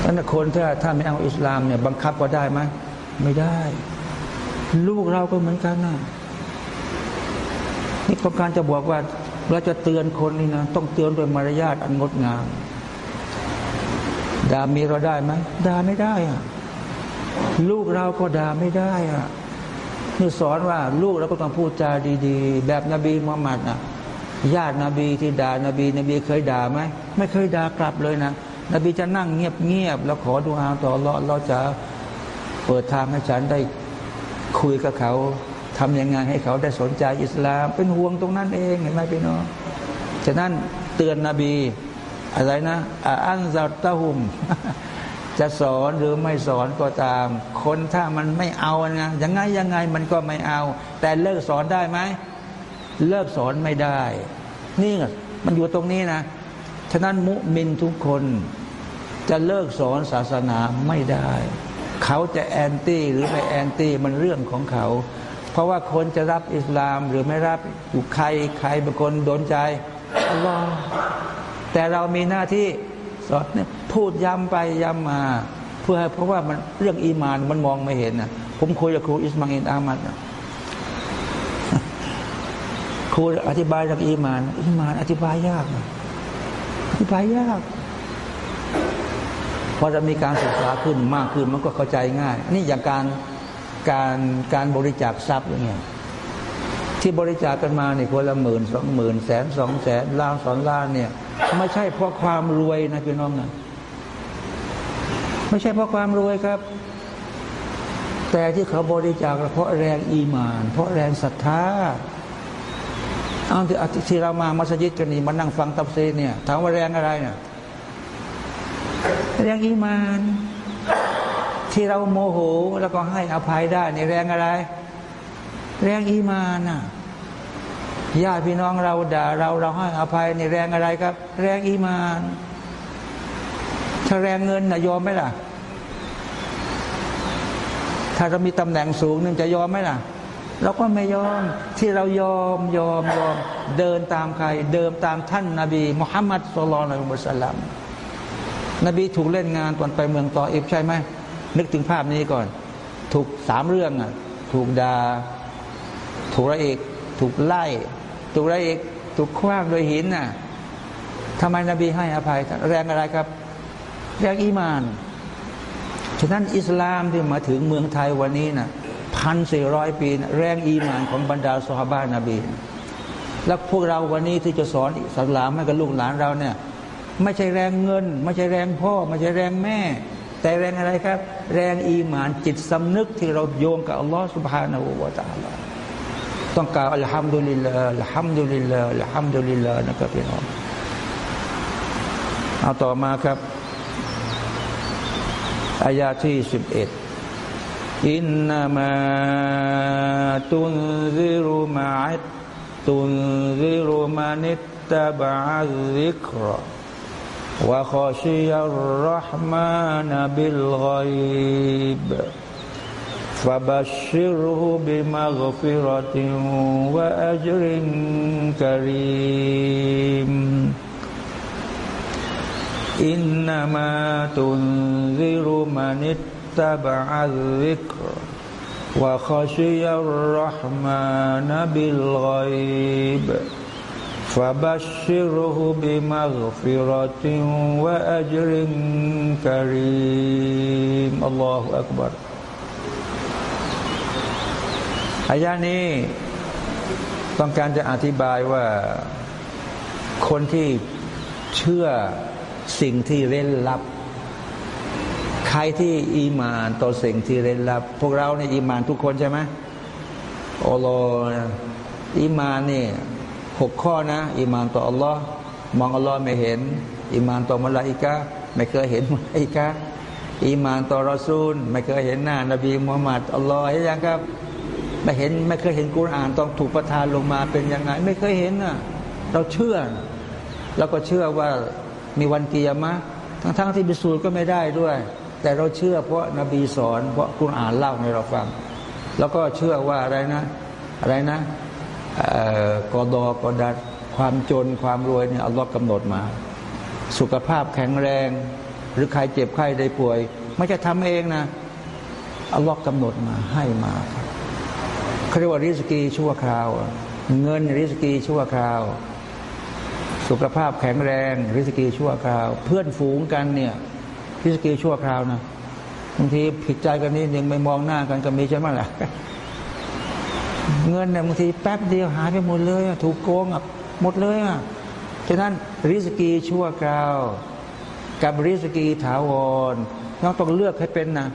นั้นคนถ้าถ้าไม่เอาอิสลามเนี่ยบังคับก็ได้ไหมไม่ได้ ลูกเราก็เหมือนกันนะนี่ต้องการจะบอกว่าเราจะเตือนคนนี่นะต้องเตือนโดยมารยาทอันงดงามด่ามีเราได้ไหมด่าไม่ได้อะลูกเราก็ด่าไม่ได้อะ นี่สอนว่าลูกเราก็ต้องพูดจาดี ๆ แบบนบีมุฮัมมัดนะญาตินบีที่ด่านบี นบีเคยด่าไหมไม่เคยด่ากลับเลยนะนบีจะนั่งเงียบๆแล้วขอดูอาต่อเราเราจะเปิดทางให้ฉันได้คุยกับเขาทำยังไงให้เขาได้สนใจอิสลาม เป็นห่วงตรงนั้นเองเห็นไหมพี่น้องฉะนั้นเตือนนบี อะไรนะอันซัตะหุม จะสอนหรือไม่สอนก็ตาม คนถ้ามันไม่เอาไงยังไงยังไงมันก็ไม่เอา แต่เลิกสอนได้ไหมเลิกสอนไม่ได้ นี่มันอยู่ตรงนี้นะฉะนั้นมุมินทุกคนจะเลิกสอนศาสนาไม่ได้ เขาจะแอนตี้หรือไม่แอนตี้มันเรื่องของเขา เพราะว่าคนจะรับอิสลามหรือไม่รับอยู่ใครใครเป็นคนโดนใจอัลลอฮ์แต่เรามีหน้าที่ สอนเนี่ยพูดย้ำไปย้ำมา เพื่อเพราะว่ามันเรื่องอีมานมันมองไม่เห็นนะผมคุยกับครูอิสมาอินอามัดครูอธิบายเรื่องอีมานอีมาน อธิบายยากนะอธิบายยากพอจะมีการศึกษาขึ้นมากขึ้นมันก็เข้าใจง่าย นี่อย่างการการการบริจาคทรัพย์อย่างเงี้ยที่บริจาคกันมาเนี่ยคนละหมื่นสองหมื่นแสนสองแสนล้านสองล้านเนี่ย ไม่ใช่เพราะความรวยนะพี่น้องนะไม่ใช่เพราะความรวยครับ แต่ที่เขาบริจาคเพราะแรงอีมาน เพราะแรงศรัทธาเอาที่ที่เรามามัสยิดกันนี่มานั่งฟังตัฟซีรเนี่ยถามว่าแรงอะไรเนี่ยแรงอีมาน ที่เราโมโหแล้วก็ให้อภัยได้ในแรงอะไร แรงอีมานน่ะ ญาติพี่น้องเราด่าเราเราให้อภัยในแรงอะไรครับ แรงอีมานถ้าแรงเงินนะยอมไหมล่ะ ถ้าเรามีตำแหน่งสูงนึงจะยอมไหมล่ะเราก็ไม่ยอมที่เรายอมยอมยอมเดินตามใคร เดินตามท่านนาบีมุฮัมมัดสุลลัลอุมุสลัมนบีถูกเล่นงานตอนไปเมืองตออิบใช่ไหมนึกถึงภาพนี้ก่อน ถูกสามเรื่องอะถูกดา่าถูกระเอก ถูกไล่ ถูกระเอกถูกคว้างโดยหินน่ะทำไมนบีให้อภัย แรงอะไรครับ แรงอีมาน ฉะนั้นอิสลามที่มาถึงเมืองไทยวันนี้น่ะพันสี่ร้อยปีแรงอีมานของบรรดาสฮาบานาบี แล้วพวกเราวันนี้ที่จะสอนอิสลามให้กับลูกหลานเราเนี่ย ไม่ใช่แรงเงิน ไม่ใช่แรงพ่อ ไม่ใช่แรงแม่ แต่แรงอะไรครับ แรงอีมานจิตสำนึกที่เราโยงกับอัลลอฮฺسبحانه وتعالى ต้องกล่าวالحمد لله الحمد لله الحمد لله นะครับพี่น้องเอาต่อมาครับอายาที่สิบเอ็ดإنما تنذر ما تنذر من اتبع الذكر وخشي الرحمن بالغيبบ์ فبشره بمغفرة وأجر كريم. إنما تنذر من اتبع الذكر وخشي الرحمن بالغيب. فبشره بمغفرة وأجر كريم. الله أكبر. อายานี้ต้องการจะอธิบายว่าคนที่เชื่อสิ่งที่เร้นลับ ใครที่อีมานต่อสิ่งที่เร้นลับ พวกเราเนี่ยอีมานทุกคนใช่ไหมโอโลอีมานนี่หกข้อนะ อีมานต่ออัลลอฮ์มองอัลลอฮ์ไม่เห็น อีมานต่อมลาอิกะไม่เคยเห็นมลาอิกะอีมานต่อรอซูล ไม่เคยเห็นหน้า นบีมุฮัมมัดอัลลอฮ์เห็นยังครับ ไม่เห็นไม่เคยเห็นกุรอานต้องถูกประทานลงมาเป็นยังไง ไม่เคยเห็นน่ะเราเชื่อ แล้วก็เชื่อว่ามีวันกียรมะทั้งๆทที่บิสูจก็ไม่ได้ด้วย แต่เราเชื่อเพราะนบีสอนเพราะคุณอ่านเล่าให้เราฟัง แล้วก็เชื่อว่าอะไรนะอะไรนะกอดอกอดัดความจนความรวยเนี่ยอัลลอฮ์กำหนดมา สุขภาพแข็งแรง หรือใครเจ็บไข้ได้ป่วย ไม่ใช่ทำเองนะอัลลอฮ์กำหนดมาให้มา เขาเรียกว่าริสกีชั่วคราว เงินริสกีชั่วคราว สุขภาพแข็งแรง ริสกีชั่วคราว เพื่อนฝูงกันเนี่ยพิสกีชั่วคราวนะบางทีผิดใจกันนิดยังไม่มองหน้ากันก็มีใช่ไหมล่ะเงินเนี่ยบางทีแป๊บเดียวหายไปหมดเลยถูกโกงอะหมดเลยอะฉะนั้นริสกีชั่วคราว กับริสกีถาวรต้องต้องเลือกให้เป็นนะ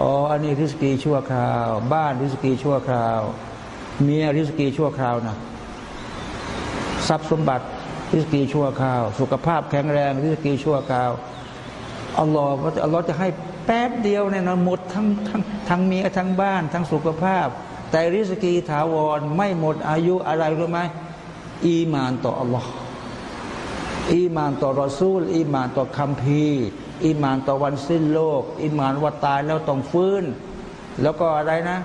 อ๋ออันนี้ริสกีชั่วคราว บ้านริสกีชั่วคราว เมียริสกีชั่วคราวนะทรัพย์สมบัติริสกีชั่วคราว สุขภาพแข็งแรงริสกีชั่วคราวอัลลอฮ์อัลลอฮ์จะให้แป๊บเดียวเนี่ยนะหมดทั้งทั้งทั้งเมียทั้งบ้าน ทั้งสุขภาพ แต่ริสกีถาวรไม่หมดอายุอะไรรู้ไหมอีมานต่ออัลลอฮ์อีมานต่อรอซูล อีมานต่อคัมภีร์ อีมานต่อวันสิ้นโลกอีมานว่าตายแล้วต้องฟื้น แล้วก็อะไรนะ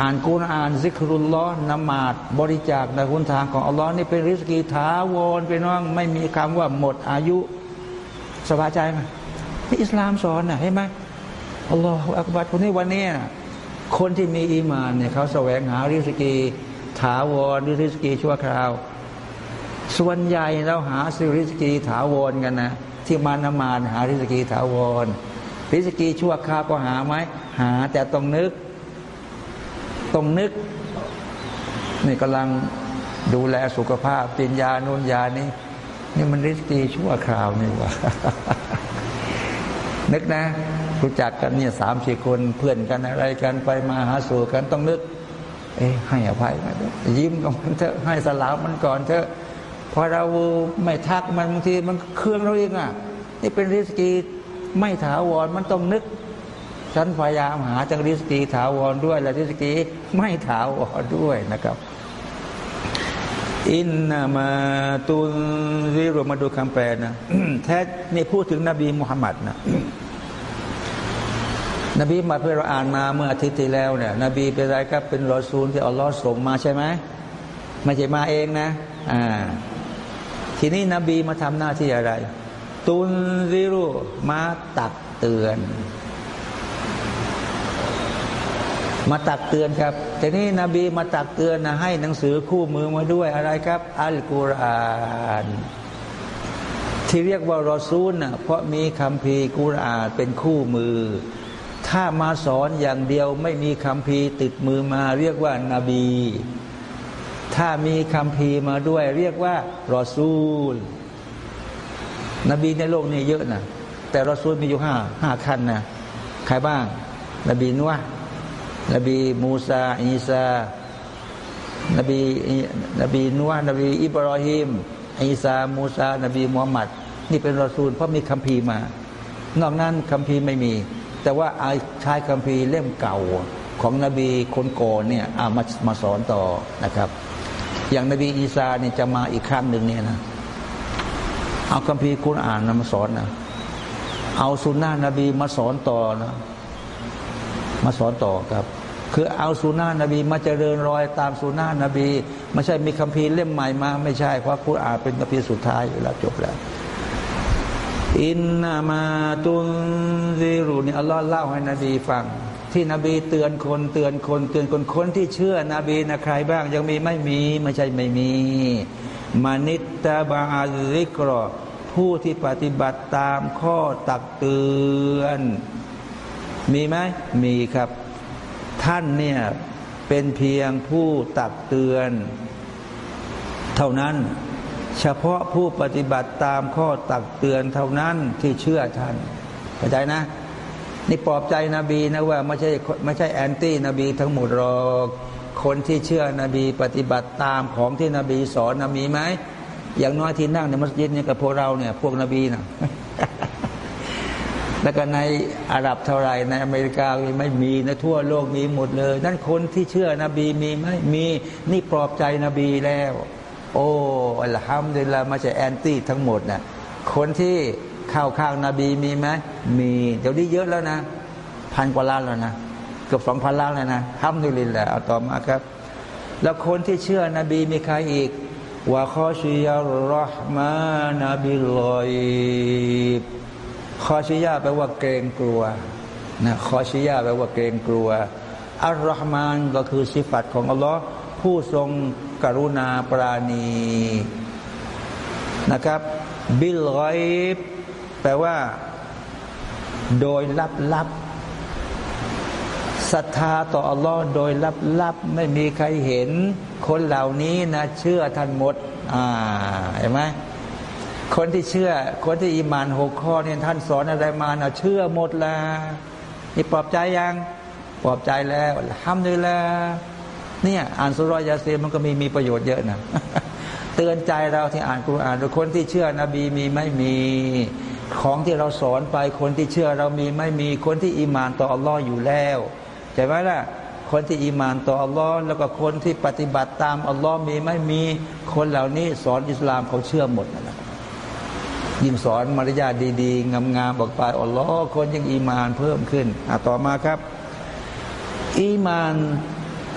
อ่านกุณอ่านซิกรุลลอฮ์นมาดบริจาคในคุณทางของอัลลอฮ์นี่เป็นริสกีถาวรไปน้อง ไม่มีคำว่าหมดอายุสบายใจไหมนี่อิสลามสอนนะเห็นไหมอัลลอฮฺอักบัดคนนี้วันนี้คนที่มีอีมานเนี่ยเขาแสวงหาริสกีถาวรริสกีชั่วคราว ส่วนใหญ่เราหาสิริสกีถาวรกันนะ ที่มานมานหาริสกีถาวรริสกีชั่วคราวก็หาไหมหาแต่ต้องนึกต้องนึกนี่กำลังดูแลสุขภาพกินยาโน่นยานี้นี่มันริสกีชั่วคราวนี่วะนึกนะ รู้จักกันเนี่ยสามสี่คนเพื่อนกันอะไรกันไปมาหาสู่กันต้องนึก เอ้ให้อภัยมันยิ้มกับมันเถอะให้สลามมันก่อนเถอะ พอเราไม่ทักมันบางทีมันเครื่องเราเองอะ นี่เป็นริสกีไม่ถาวรมันต้องนึกฉันพยายามหาจังริสกีถาวรด้วย และริสกีไม่ถาวรด้วยนะครับ อินนามาตุนซิรมาดูคำแปลนะแท้นี่พูดถึงนบีมุฮัมมัดนะนบีมาเพื่อเราอ่านมาเมื่ออาทิตย์ที่แล้วเนี่ยนบีเป็นอะไรครับเป็นรอซูลที่อัลลอฮ์ส่งมาใช่ไหมไม่ใช่มาเองนะ อ่า ทีนี้นบีมาทำหน้าที่อะไร ตุนซิรุมาตักเตือน มาตักเตือนครับ ทีนี้นบีมาตักเตือนนะให้หนังสือคู่มือมาด้วยอะไรครับ อัลกุรอานที่เรียกว่ารอซูลนะเพราะมีคำพีกุรอานเป็นคู่มือ ถ้ามาสอนอย่างเดียวไม่มีคำพีติดมือมาเรียกว่านาบี ถ้ามีคัมภีร์มาด้วย เรียกว่ารอซูล นบีในโลกนี้เยอะนะแต่รอซูลมีอยู่ห้าห้าขั้นนะใครบ้าง นบีนัวนบีมูซาอีซานบีนบีนัวนบีอิบรอฮิมอีซามูซานบีมุฮัมมัดนี่เป็นรอซูลเพราะมีคัมภีร์มา นอกนั้นคัมภีร์ไม่มี แต่ว่าอาใช้คัมภีร์เล่มเก่าของนบีคนก่อนเนี่ยอามามาสอนต่อนะครับ อย่างนบีอีซาเนี่ยจะมาอีกครั้งหนึ่งเนี่ยนะ เอาคัมภีร์คุณอ่านนะมาสอนนะเอาสุนนะนบีมาสอนต่อนะ มาสอนต่อครับ คือเอาสุนนะนบีมาเจริญรอยตามสุนนะนบีไม่ใช่มีคัมภีร์เล่มใหม่มา ไม่ใช่เพราะคุรอานเป็นคัมภีร์สุดท้ายอยู่แล้วจบแล้วอินนามาตุนซีรุนี่อัลลอฮ์เล่าให้นบีฟัง ที่นบีเตือนคนเตือนคน เตือนคนคนที่เชื่อนบีนะใครบ้าง ยังมีไม่มีไม่ใช่ไม่มีมานิตาบาซิกรอผู้ที่ปฏิบัติตามข้อตักเตือน มีไหมมีครับ ท่านเนี่ยเป็นเพียงผู้ตักเตือน เท่านั้น เฉพาะผู้ปฏิบัติตามข้อตักเตือนเท่านั้นที่เชื่อท่านเข้าใจนะ นี่ปลอบใจนบีนะว่าไม่ใช่ไม่ใช่แอนตี้นบีทั้งหมดหรอกคนที่เชื่อนบีปฏิบัติตามของที่นบีสอนนมีไหมอย่างน้อยที่นั่งในมัสยิดเนี่ยกับพวกเราเนี่ย พวกนบีนะแล้วก็ในอาหรับเท่าไรในอเมริกาไม่มีนะทั่วโลกมีหมดเลย นั่นคนที่เชื่อนบีมีไหมมีนี่ปลอบใจนบีแล้ว โอ้الحمد لله มาจาก anti ทั้งหมดนะ่ะคนที่ เข้าข้างนบีมีไหมมีเดี๋ยวนี้เยอะแล้วนะ พันกว่าล้านแล้วนะเกือบสองพันล้านแล้วนะالحمد لله เอาต่อมาครับ แล้วคนที่เชื่อนบีมีใครอีกوخشي الرحمن بالغيب خشي แปลว่าเกรงกลัวนะคอชิยาแปลว่าเกรงกลัวอัลลอฮ์มานก็คือสิฟัตของอัลลอฮ์ผู้ทรงกรุณาปราณีนะครับ บิลไกบ แปลว่าโดยลับลับศรัทธาต่ออัลลอฮ์โดยลับลับไม่มีใครเห็น คนเหล่านี้นะเชื่อท่านหมด อ่าเห็นไหมคนที่เชื่อ คนที่อิมานหกข้อเนี่ยท่านสอนอะไรมาเนะเชื่อหมดแล้วนี่ปลอบใจยังปลอบใจแล้วทำด้วยแล้วเนี่ยอ่านสุรยาเซมันก็มีมีประโยชน์เยอะนะ เตือนใจเราที่อ่านกุรอานคนที่เชื่อนบีมีไม่มี ของที่เราสอนไปคนที่เชื่อเรามีไม่มีคนที่อิมานต่ออัลลอฮ์อยู่แล้วใช่ไหมล่ะคนที่อิมานต่ออัลลอฮ์แล้วก็คนที่ปฏิบัติตามอัลลอฮ์มีไม่มีคนเหล่านี้สอนอิสลามเขาเชื่อหมดนะครับยิ่งสอนมารยาดีๆ งามๆบอกไปอัลลอฮ์คนยังอีมานเพิ่มขึ้นอะต่อมาครับ อีมาน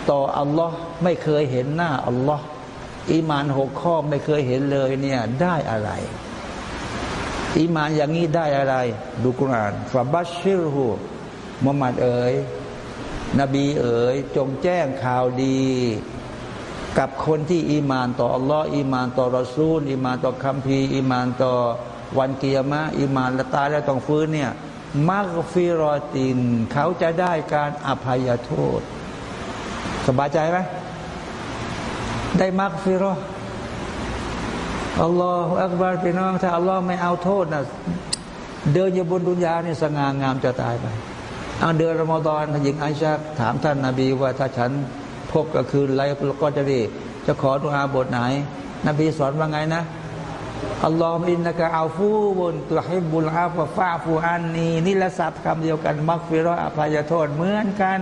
ต่ออัลลอฮ์ไม่เคยเห็นหน้าอัลลอฮ์อีมานหกข้อไม่เคยเห็นเลยเนี่ยได้อะไร อีมานอย่างนี้ได้อะไร ดูกุรานฟาบัชชิรหูมุฮัมมัดเอ๋ยนบีเอ๋ยจงแจ้งข่าวดี กับคนที่อีมานต่ออัลลอฮ์อีมานต่อรอซูลอีมานต่อคัมภีร์อีมานต่อวันกิยามะฮ์อีมานละตายแล้วต้องฟื้นเนี่ยمغفرة เขาจะได้การอภัยโทษ สบายใจไหมได้مغفرة الله أكبر พี่น้องถ้าอัลลอฮ์ไม่เอาโทษนะเดินอยู่บนดุนยาเนี่ยสง่างามจะตายไปเอาเดือนรอมฎอนหญิงไอชาถามท่านนาบีว่าถ้าฉันพบก็คือไรก็จะดีจะขอดุอาบทไหน นบีสอนว่าไงนะอัลลอฮฺอินนะกะอัลฟูบนตุฮิบุลอาฟฟาฟูอันนีนี่ละศัพท์คำเดียวกัน มักฟิรออภัยโทษเหมือนกัน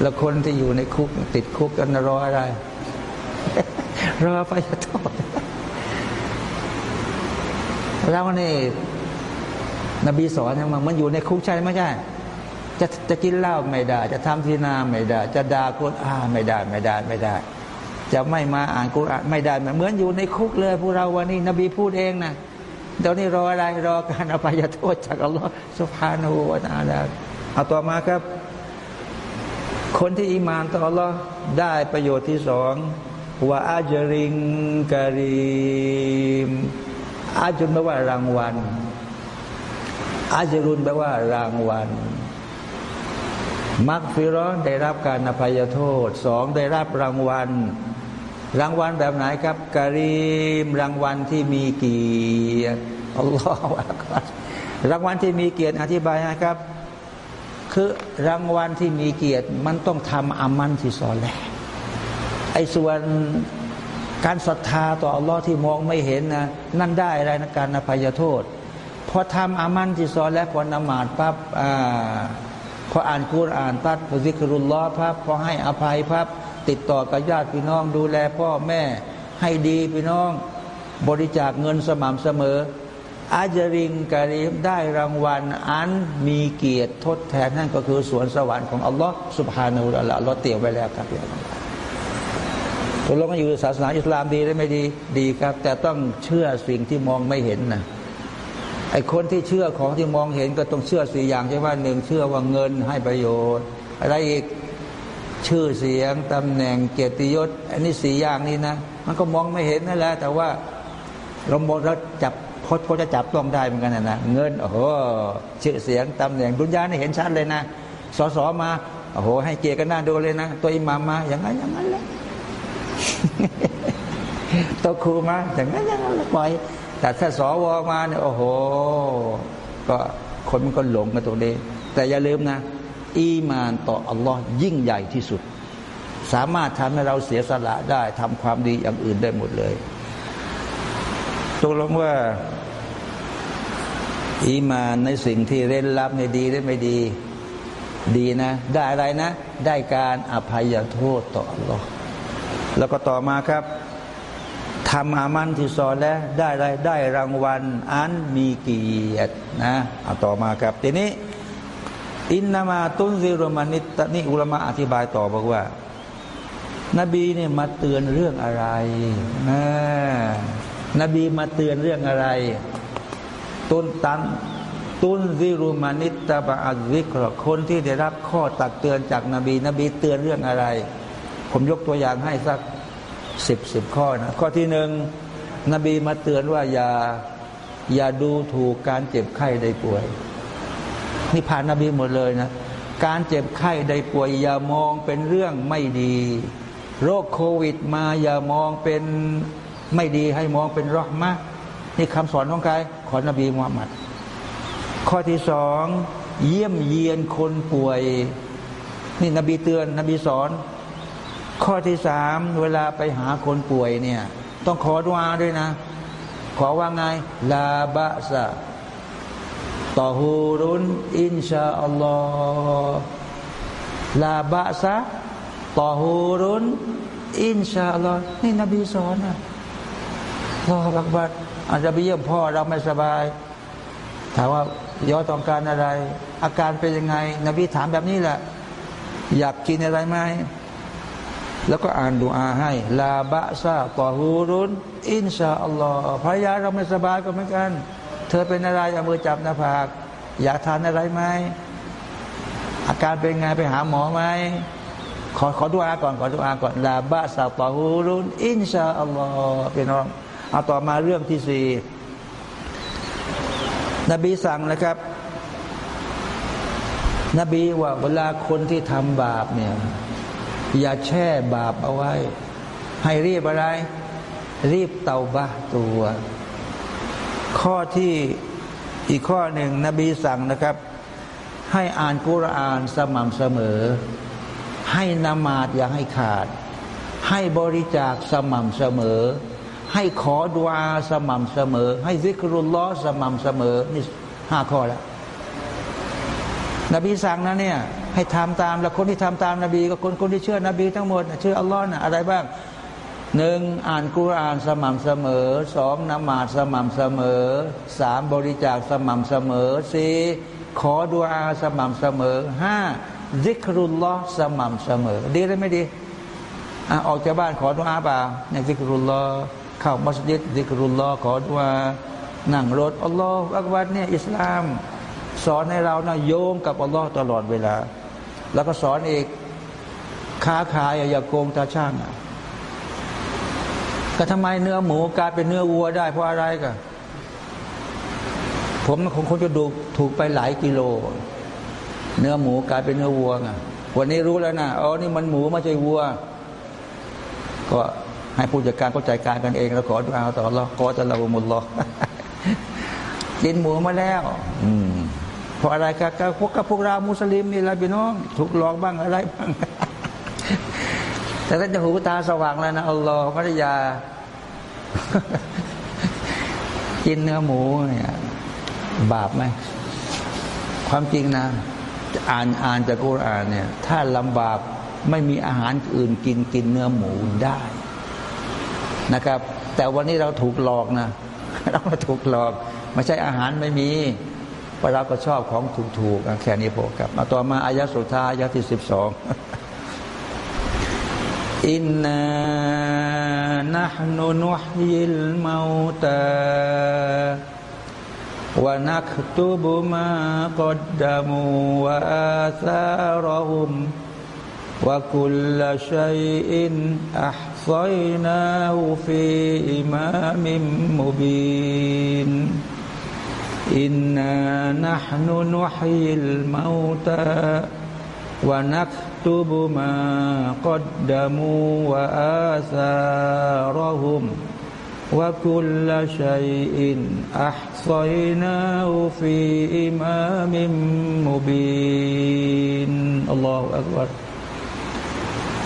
แล้วคนที่อยู่ในคุกติดคุกกันรออะไร รอภัยโทษเราเนี่นบีสอนยังมันอยู่ในคุกใช่ไหมใช่จะจะกินเหล้าไม่ได้ จะทำทีนาไม่ได้ จะด่ากุรอาไม่ได้ไม่ได้ไม่ได้ จะไม่มาอ่านกุรอานไม่ได้เหมือนอยู่ในคุกเลยพวกเราวันนี้ นบีพูดเองนะเดี๋ยวนี้รออะไรรอการอภัยโทษจากอัลลอฮฺสุภาโนวตาลาเอาต่อมาครับ คนที่อีมานต่ออัลลอฮ์ได้ประโยชน์ที่สอง ว่าอาจริงการีมอาจุนแปลว่ารางวัลอาจรุนแปลว่ารางวัลมักฟิรอนได้รับการอภัยโทษสองได้รับรางวัล รางวัลแบบไหนครับกรีม รางวัลที่มีเกียรติอัลลอฮฺรางวัลที่มีเกียรติอธิบายนะครับ คือรางวัลที่มีเกียรติมันต้องทำอามันที่สอนแหละ ไอ้ส่วนการศรัทธาต่ออัลลอฮ์ที่มองไม่เห็นนะนั่นได้อะไรนะการอภัยโทษพอทำอามันที่สอแล้วพอนมาดปั๊บอ่าพออ่านคุรอ่านปั๊บพอซิกรุลลอฮ์ปั๊บพอให้อภัยปั๊บติดต่อกับญาติพี่น้องดูแลพ่อแม่ให้ดีพี่น้องบริจาคเงินสม่ำเสมอ อาจริงการีมได้รางวัลอันมีเกียรติทดแทนนั่นก็คือสวนสวรรค์ของอัลลอฮ์สุบฮานาอูลละเราเตี่ยวไว้แล้วครับพี่น้อง ตกลงอยู่ศาสนาอิสลามดีได้ไม่ดีดีครับ แต่ต้องเชื่อสิ่งที่มองไม่เห็นนะไอ้คนที่เชื่อของที่มองเห็นก็ต้องเชื่อสี่อย่างใช่ไหมหนึ่งเชื่อว่าเงินให้ประโยชน์ อะไรอีกชื่อเสียงตำแหน่งเกียรติยศ อันนี้สี่อย่างนี้นะ มันก็มองไม่เห็นนั่นแหละแต่ว่าเรามองเราจับพดพอจะจับต้องได้เหมือนกันนะเงินโอ้โหชื่อเสียงตำแหน่งดุนยาเนี่เห็นชัดเลยนะสสมาโอ้โหให้เกียรติกันหน้าดูเลยนะ ตัวอิหมามมาอย่างนั้นอย่างนั้นแหละ ตัวครูมาอย่างนั้นอย่างนั้นปล่อยแต่ถ้าสวมาเนี่ยโอ้โห ก็คนมันก็หลงกันตรงนี้แต่อย่าลืมนะ อีมานต่ออัลลอฮ์ยิ่งใหญ่ที่สุด สามารถทำให้เราเสียสละได้ทำความดีอย่างอื่นได้หมดเลยตกลงว่า อีมานในสิ่งที่เร้นลับในดีได้ไม่ดี ดีนะ ได้อะไรนะ ได้การอภัยโทษต่ออัลลอฮ์ แล้วก็ต่อมาครับทำอามันที่สอแล้วได้ไรได้รางวัลอันมีเกียรตินะเอาต่อมาครับทีนี้ อินนามาตุนซิรมานิตนี่อุลมะอธิบายต่อบอกว่า นบีเนี่ยมาเตือนเรื่องอะไรนะนบีมาเตือนเรื่องอะไร ตุนตันตุนซิรุมานิตตาบะอัลวิกรคนที่ได้รับข้อตักเตือนจากนบี นบีเตือนเรื่องอะไร ผมยกตัวอย่างให้สักสิบสิบข้อนะข้อที่หนึ่งนบีมาเตือนว่าอย่าอย่าดูถูกการเจ็บไข้ได้ป่วย นี่ผ่านนบีหมดเลยนะ การเจ็บไข้ได้ป่วย อย่ามองเป็นเรื่องไม่ดี โรคโควิดมาอย่ามองเป็นไม่ดีให้มองเป็นรอกมะนี่คำสอนของใครขอนบีมุฮัมมัด ข้อที่สองเยี่ยมเยียนคนป่วย นี่นบีเตือนนบีสอน ข้อที่สามเวลาไปหาคนป่วยเนี่ย ต้องขอดุอาด้วยนะ ขอว่าไงลาบะสะต่อฮูรุนอินชาอัลลอฮ์ลาบะสะต่อฮูรุนอินชาอัลลอฮ์นี่นบีสอนนะรอบักบัดอาจจะไปเยี่ยมพ่อเราไม่สบาย ถามว่าย้อต้องการอะไร อาการเป็นยังไง นบีถามแบบนี้แหละ อยากกินอะไรไหม แล้วก็อ่านดูอาให้ลาบะซาตอฮูรุนอินชาอัลลอฮ์ภรรยาเราไม่สบายก็เหมือนกัน เธอเป็นอะไรเอามือจับหน้าผาก อยากทานอะไรไหมอาการเป็นไงไปหาหมอไหมขอขอดูอาก่อนขอดูอาก่อนลาบะซาตอฮูรุนอินชาอัลลอฮ์พี่น้องเอาต่อมาเรื่องที่สี่นบีสั่งนะครับ นบีว่าเวลาคนที่ทำบาปเนี่ย อย่าแช่บาปเอาไว้ ให้รีบอะไร รีบเตาบะตัว ข้อที่อีกข้อหนึ่งนบีสั่งนะครับ ให้อ่านกุรานสม่ำเสมอ ให้นามาดอย่าให้ขาด ให้บริจาคสม่ำเสมอ ให้ขอดุอาสม่ำเสมอ ให้ซิกรุลล้อสม่ำเสมอนี่ห้าข้อแล้วนบีสั่งนะเนี่ย ให้ทำตามแล้วคนที่ทำตามนบีก็คนคนที่เชื่อนบีทั้งหมดเชื่ออัลลอฮ์นะอะไรบ้างหนึ่งอ่านกุรอานสม่ำเสมอสองนมาสม่ำเสมอสามบริจาคสม่ำเสมอสี่ขอดุอาสม่ำเสมอห้าซิกรุลลอฮ์สม่ำเสมอ ดีหรือไม่ดีออกจากบ้านขอดุอาเปล่าในซิกรุลลอฮ์เข้ามัสยิดซิกรุลลอฮ์ขอดุอานั่งรถอัลลอฮ์อักบัดเนี่ยอิสลาม สอนให้เรานะโยงกับอัลลอฮ์ตลอดเวลา แล้วก็สอนอีกค้าขายอย่าโกงตาช่างก็ทำไมเนื้อหมูกลายเป็นเนื้อวัวได้เพราะอะไรกันผมคงคงจะดูถูกไปหลายกิโล เนื้อหมูกลายเป็นเนื้อวัวไงวันนี้รู้แล้วนะอ๋อนี่มันหมูไม่ใช่วัว ก็ให้ผู้จัดการเข้าใจการกันเอง แล้วขอดูเอาต่อรอขอจะเราหมดรอกินหมูมาแล้ว อืม เพราะอะไรกับพวกกับพวกเรามุสลิมนี่ละพี่น้อง ถูกหลอกบ้างอะไรบ้าง แต่ถ้าจะหูตาสว่างแล้วนะอัลลอฮฺภรรยา กินเนื้อหมูเนี่ยบาปไหมความจริงนะอ่านอ่านจากกุรอานเนี่ย ถ้าลำบากไม่มีอาหารอื่นกินกินเนื้อหมูได้นะครับ แต่วันนี้เราถูกหลอกนะเราถูกหลอกไม่ใช่อาหารไม่มี เพราะเราก็ชอบของถูกๆแค่นี้พอครับมาต่อมาอายะสุดท้ายอายะที่สิบสองอินนานะฮนุนุฮยิลมาตาวะนักตุบมากดดามูวะอาซารหุมวะคุลชัยอินอัพไซอยนาฟีอิมามิมมุบิน إنا نحن نحيي الموتى ونكتب ما قدموا وآثارهم وكل شيء أحصيناه في إمام مبين الله أكبر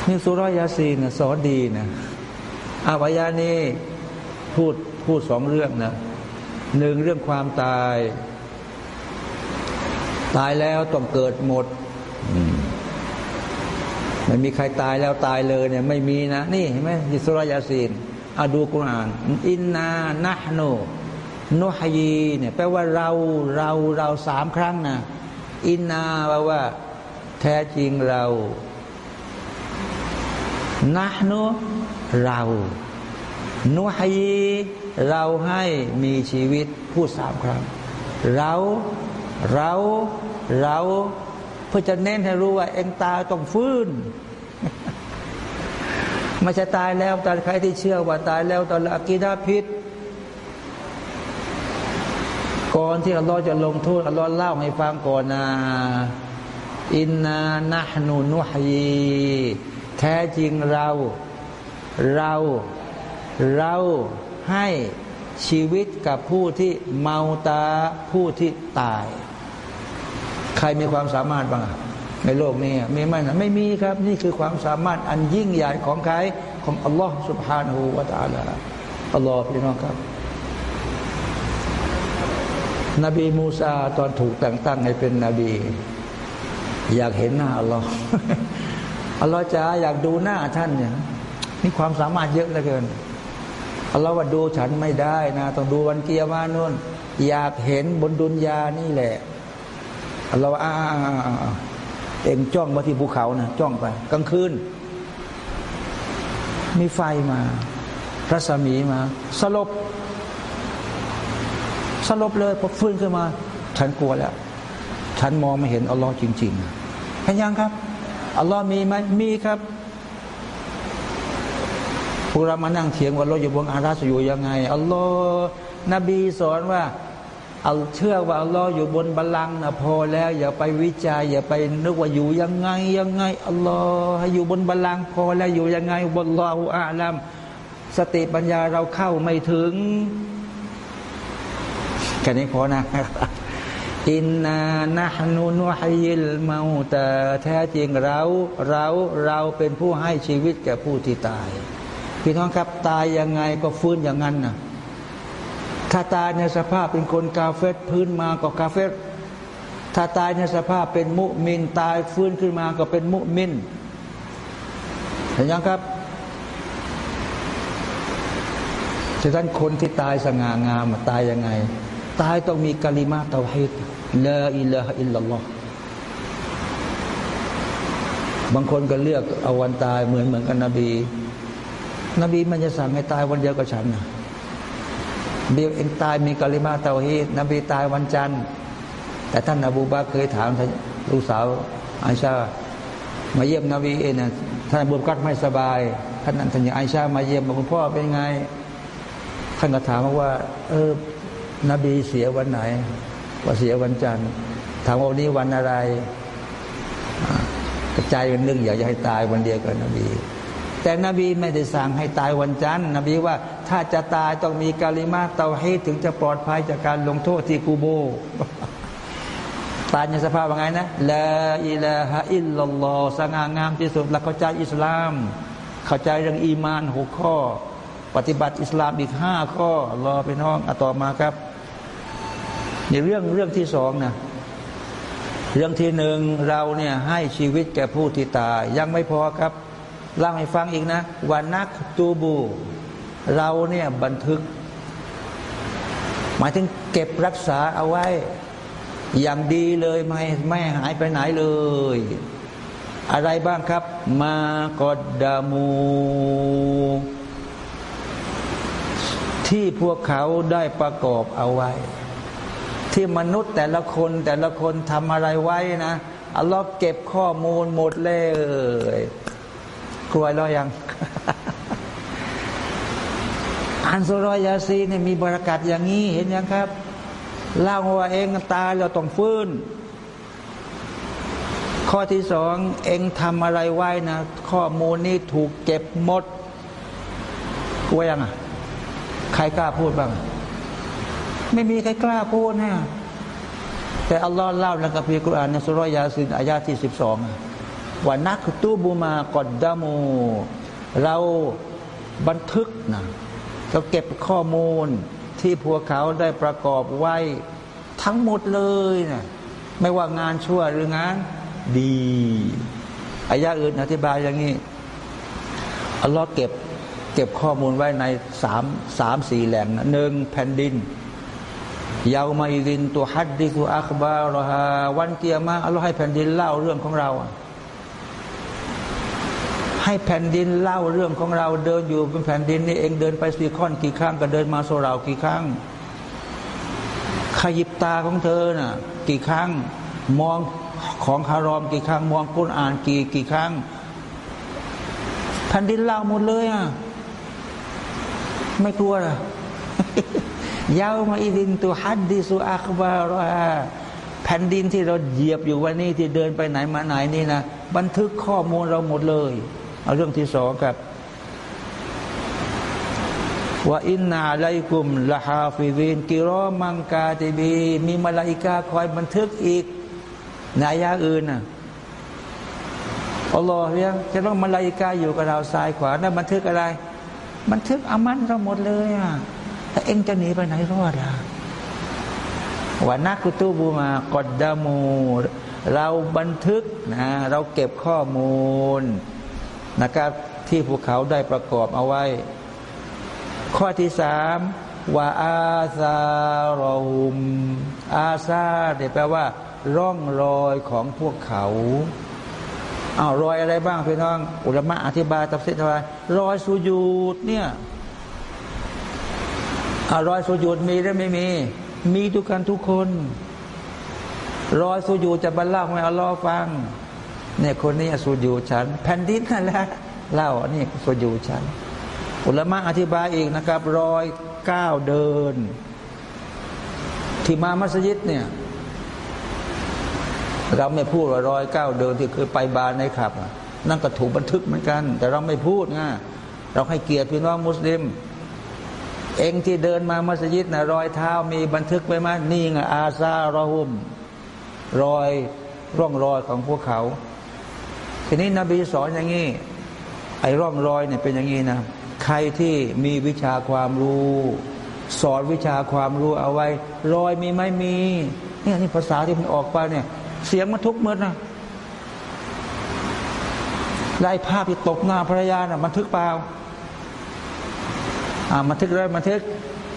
นี่สุรยาซีนสอนดีนะอาวายานี้พูดพูดสองเรื่องนะ หนึ่งเรื่องความตาย ตายแล้วต้องเกิดหมดไม่มีใครตายแล้วตายเลยเนี่ย ไม่มีนะ นี่เห็นไหมยิสรยาซีนอาดูกุราน อินนานะโนโนฮยีเนี่ยแปลว่าเราเราเราสามครั้งนะอินนาแปลว่า แท้จริงเรานะโนเรานฮยี เราให้มีชีวิตพูดสามครั้ง เราเราเราเพื่อจะเน้นให้รู้ว่า เองตายต้องฟื้นไม่ใช่ตายแล้วตอนใครที่เชื่อว่าตายแล้วตอนละกีดาพิษก่อนที่อัลลอฮ์จะลงโทษอัลลอฮ์เล่าให้ฟังก่อนนะอินนานะนุนุฮยีแท้จริงเรา เรา เรา ให้ชีวิตกับผู้ที่เมาตาผู้ที่ตาย ใครมีความสามารถบ้างในโลกนี้มีไหมนะไม่มีครับ นี่คือความสามารถอันยิ่งใหญ่ของใครของอัลลอฮ์สุบฮานาหูวาตาลาอัลลอฮ์พี่น้องครับ นบีมูซาตอนถูกแต่งตั้งให้เป็นนบี อยากเห็นหน้าอัลลอฮ์อัลลอฮ์จะอยากดูหน้าท่านเนี่ยนี่ความสามารถเยอะเหลือเกิน อัลลอฮ์ว่าดูฉันไม่ได้นะต้องดูวันเกียร์มานู่น อยากเห็นบนดุนยานี่แหละอัลลอฮ์อ่าอ้าเองจ้องมาที่ภูเขานะจ้องไป กลางคืน มีไฟมาพระสมีมา สลบ สลบเลยพอฟื้นขึ้นมา ฉันกลัวแล้ว ฉันมองไม่เห็นอัลลอฮ์จริงๆเห็นยังครับอัลลอฮ์มีไหมมีครับ พวกเรามานั่งเถียงว่าเราอยู่บนอาราสอยู่ยังไงอัลลอฮ์นบีสอนว่าเอาเชื่อว่าอัลลอฮ์อยู่บนบัลลังก์นะพอแล้ว อย่าไปวิจัย อย่าไปนึกว่าอยู่ยังไงยังไงอัลลอฮ์ให้อยู่บนบัลลังก์พอแล้วอยู่ยังไงบนลอฮุอาลัมสติปัญญาเราเข้าไม่ถึงแค่นี้พอนะอินนานะฮนุนุฮยิลมาตาแท้จริงเรา เราเราเป็นผู้ให้ชีวิตแก่ผู้ที่ตาย พี่น้องครับตายยังไงก็ฟื้นอย่างนั้นนะถ้าตายในสภาพเป็นคนกาเฟตพื้นมาก็กาเฟตถ้าตายในสภาพเป็นมุมิน ตายฟื้นขึ้นมาก็เป็นมุมินเห็นยังครับฉะนั้นคนที่ตายสง่างามตายยังไง ตายต้องมีกะลิมาเตาฮิดลาอิลาฮอิลลัลลอฮบางคนก็เลือกเอาวันตายเหมือนเหมือนกันนบี นบีมันจะสั่งให้ตายวันเดียวกับฉันนะเบียเองตายมีกะลิมาเตาฮีนบีตายวันจันทร์ แต่ท่านอบูบาเคยถามลูกสาวอาชา มาเยี่ยมนบีเองนะท่านบูบกัดไม่สบาย ท่านนันทยาอาชามาเยี่ยมบอกคุณพ่อเป็นไง ท่านก็ถามว่า เออนบีเสียวันไหน ว่าเสียวันจันทร์ถามว่าวันนี้วันอะไรกระจายกันนึงอยากจะให้ตายวันเดียวกับนบี แต่นบีไม่ได้สั่งให้ตายวันจันทร์นบีว่าถ้าจะตายต้องมีกาลิมาเตาให้ถึงจะปลอดภัยจากการลงโทษที่กูโบตายในสภาพว่าไงนะละอิลาฮะอิลลัลลอฮสง่างามที่สุดหลักเข้าใจอิสลาม เข้าใจเรื่องอีมานหกข้อ ปฏิบัติอิสลามอีกห้าข้อ รอไปน้องอต่อมาครับ ในเรื่องเรื่องที่สองนะเรื่องที่หนึ่งเราเนี่ยให้ชีวิตแก่ผู้ที่ตาย ยังไม่พอครับ เล่าให้ฟังอีกนะวันนักตูบู เราเนี่ยบันทึก หมายถึงเก็บรักษาเอาไว้ อย่างดีเลยไม่ไม่หายไปไหนเลย อะไรบ้างครับ มากอดดามู ที่พวกเขาได้ประกอบเอาไว้ ที่มนุษย์แต่ละคนแต่ละคนทำอะไรไว้นะอัลลอฮ์เก็บข้อมูลหมดเลย กลัวแล้วยังอันสุรยาซีเนี่ยมีบรากัดอย่างนี้เห็นยังครับเล่าว่าเองตายเราต้องฟื้น ข้อที่สองเองทำอะไรไว้นะ ข้อมูลนี้ถูกเก็บหมดกลัวยังอะ ใครกล้าพูดบ้าง ไม่มีใครกล้าพูดนะแต่อัลลอฮ์เล่าในกัมภีร์กุรอานในสุรยาซีนอายาที่สิบสอง ว่านักตูบูมากอดดามู เราบันทึกนะเราเก็บข้อมูลที่พวกเขาได้ประกอบไว้ทั้งหมดเลยนะไม่ว่างานชั่วหรืองานดีอายะอื่นอธิบายอย่างนี้อัลลอฮ์เก็บเก็บข้อมูลไว้ในสามสามสี่แหล่งหนึ่งแผ่นดินยาวมาอิดินตัวฮัดดิคุอัคบารฮาวันเกียมาอัลลอฮ์ให้แผ่นดินเล่าเรื่องของเรา ให้แผ่นดินเล่าเรื่องของเราเดินอยู่เป็นแผ่นดินนี่เองเดินไปสีคอนกี่ครั้งก็เดินมาโซเรากี่ครั้งขยิบตาของเธอน่ะกี่ครั้งมองของคารอมกี่ครั้งมองกุนอ่านกี่กี่ครั้งแผ่นดินเล่าหมดเลยอะไม่กลัวนะยาวมาอิดินตัวฮัดดิสุอักบารแผ่นดินที่เราเหยียบอยู่วันนี้ที่เดินไปไหนมาไหนนี่นะบันทึกข้อมูลเราหมดเลย เอาเรื่องที่สองครับوإن عليكم لحافظين كراما كاتبين มีมาลาอิกาคอยบันทึกอีกในอายาอื่นน่ะอัลลอฮ์เรียจะต้องมาลาอิกาอยู่กับเราซ้ายขวานั่นบันทึกอะไร บันทึกอามาลเราหมดเลยอะแต่เองจะหนีไปไหนรอดอะว่านักกุตูบูมากอดดามู เราบันทึกนะเราเก็บข้อมูล นะครับที่พวกเขาได้ประกอบเอาไว้ ข้อที่สามว่าอาซารอหุม อาซาเนี่ยแปลว่า ร่องรอยของพวกเขาเอารอยอะไรบ้างพี่น้อง อุลมะอธิบายตับเสดอะไรรอยสุญูดเนี่ยอรอยสุญูดมีหรือไม่มี มีทุกกันทุกคน รอยสุญูดจะบรรลุให้อัลลอฮ์ฟัง เนี่ยคนนี้สุญูฉัน แผ่นดินนั่นแหละเล่าอันนี้สุญูฉัน อุลมะอธิบายอีกนะครับรอยก้าวเดิน ที่มามัสยิดเนี่ยเราไม่พูดว่ารอยก้าวเดินที่คือไปบานในขับ นั่นก็ถูกบันทึกเหมือนกัน แต่เราไม่พูดนะเราให้เกียรติพี่น้องมุสลิม เองที่เดินมามัสยิดนะรอยเท้ามีบันทึกไว้ไหมนี่ไงอาซารอฮุม รอยร่องรอยของพวกเขา ทีนี้นบีสอนอย่างนี้ ไอ้ร่องรอยเนี่ยเป็นอย่างนี้นะ ใครที่มีวิชาความรู้ สอนวิชาความรู้เอาไว้ รอยมีไม่มี เนี่ยนี่ภาษาที่มันออกไปเนี่ย เสียงมันทุกเมื่อนะไล่ภาพที่ตกหน้าภรรยานะ่ะบันทึกเปล่าอ่าบันทึกเลยบันทึก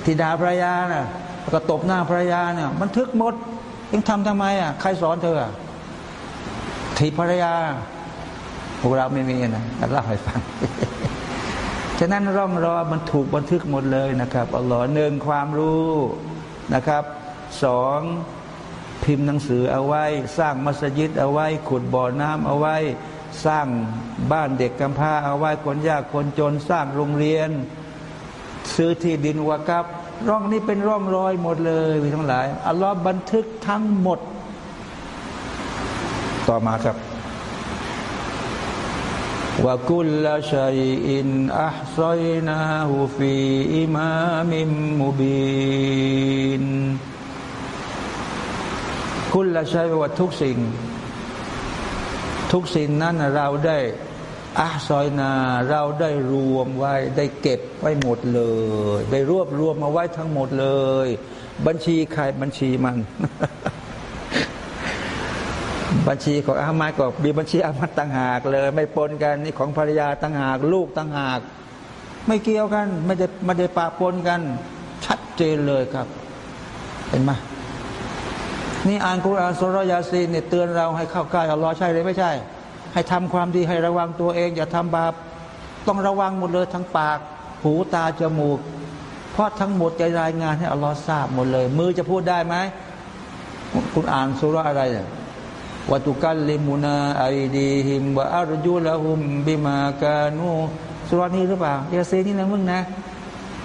ทีดาภรรยานะ่ะก็ตบหน้าภรรยาเนี่ยบันทึกหมดยังทำทำไมอะใครสอนเธอทีภรรยา พวกเราไม่มีนะเล่าให้ฟังฉะนั้นร่องรอยมันถูกบันทึกหมดเลยนะครับอัลลอฮ์หนึ่งความรู้นะครับสองพิมพ์หนังสือเอาไว้ สร้างมัสยิดเอาไว้ ขุดบ่อน้ำเอาไว้ สร้างบ้านเด็กกำพร้าเอาไว้คนยากคนจนสร้างโรงเรียน ซื้อที่ดินวากับ ร่องนี้เป็นร่องรอยหมดเลยทั้งหลายอัลลอฮ์บันทึกทั้งหมด ต่อมาครับ ว่ากุลละชัยอินอัพซอยนาหูฟีอิมามิมมุบินกุลละชัยว่าทุกสิ่ง ทุกสิ่งนั้นเราได้อัซอยนา เราได้รวมไว้ ได้เก็บไว้หมดเลย ได้รวบรวมมาไว้ทั้งหมดเลย บัญชีใครบัญชีมัน บัญชีของอามัดก็มีบัญชีอามัดต่างหากเลย ไม่ปนกันนี่ของภรรยาต่างหาก ลูกต่างหาก ไม่เกี่ยวกันไม่ได้ไม่ได้ปะปนกัน ชัดเจนเลยครับ เห็นไหมนี่อ่านคุรานสุรยาซีเนี่ยเตือนเราให้เข้าใกล้อัลลอฮ์ใช่หรือไม่ใช่ ให้ทำความดีให้ระวังตัวเอง อย่าทำบาปต้องระวังหมดเลยทั้งปาก หูตาจมูก เพราะทั้งหมดจะรายงานให้อัลลอฮ์ทราบหมดเลย มือจะพูดได้ไหมคุณอ่านสุรอะไรเนี่ย วตุกัลลิมุนาไอดีหิมวะอารจุละหุมบิมากานูสุรานี้หรือเปล่ายาเซนี่นะมึงนะ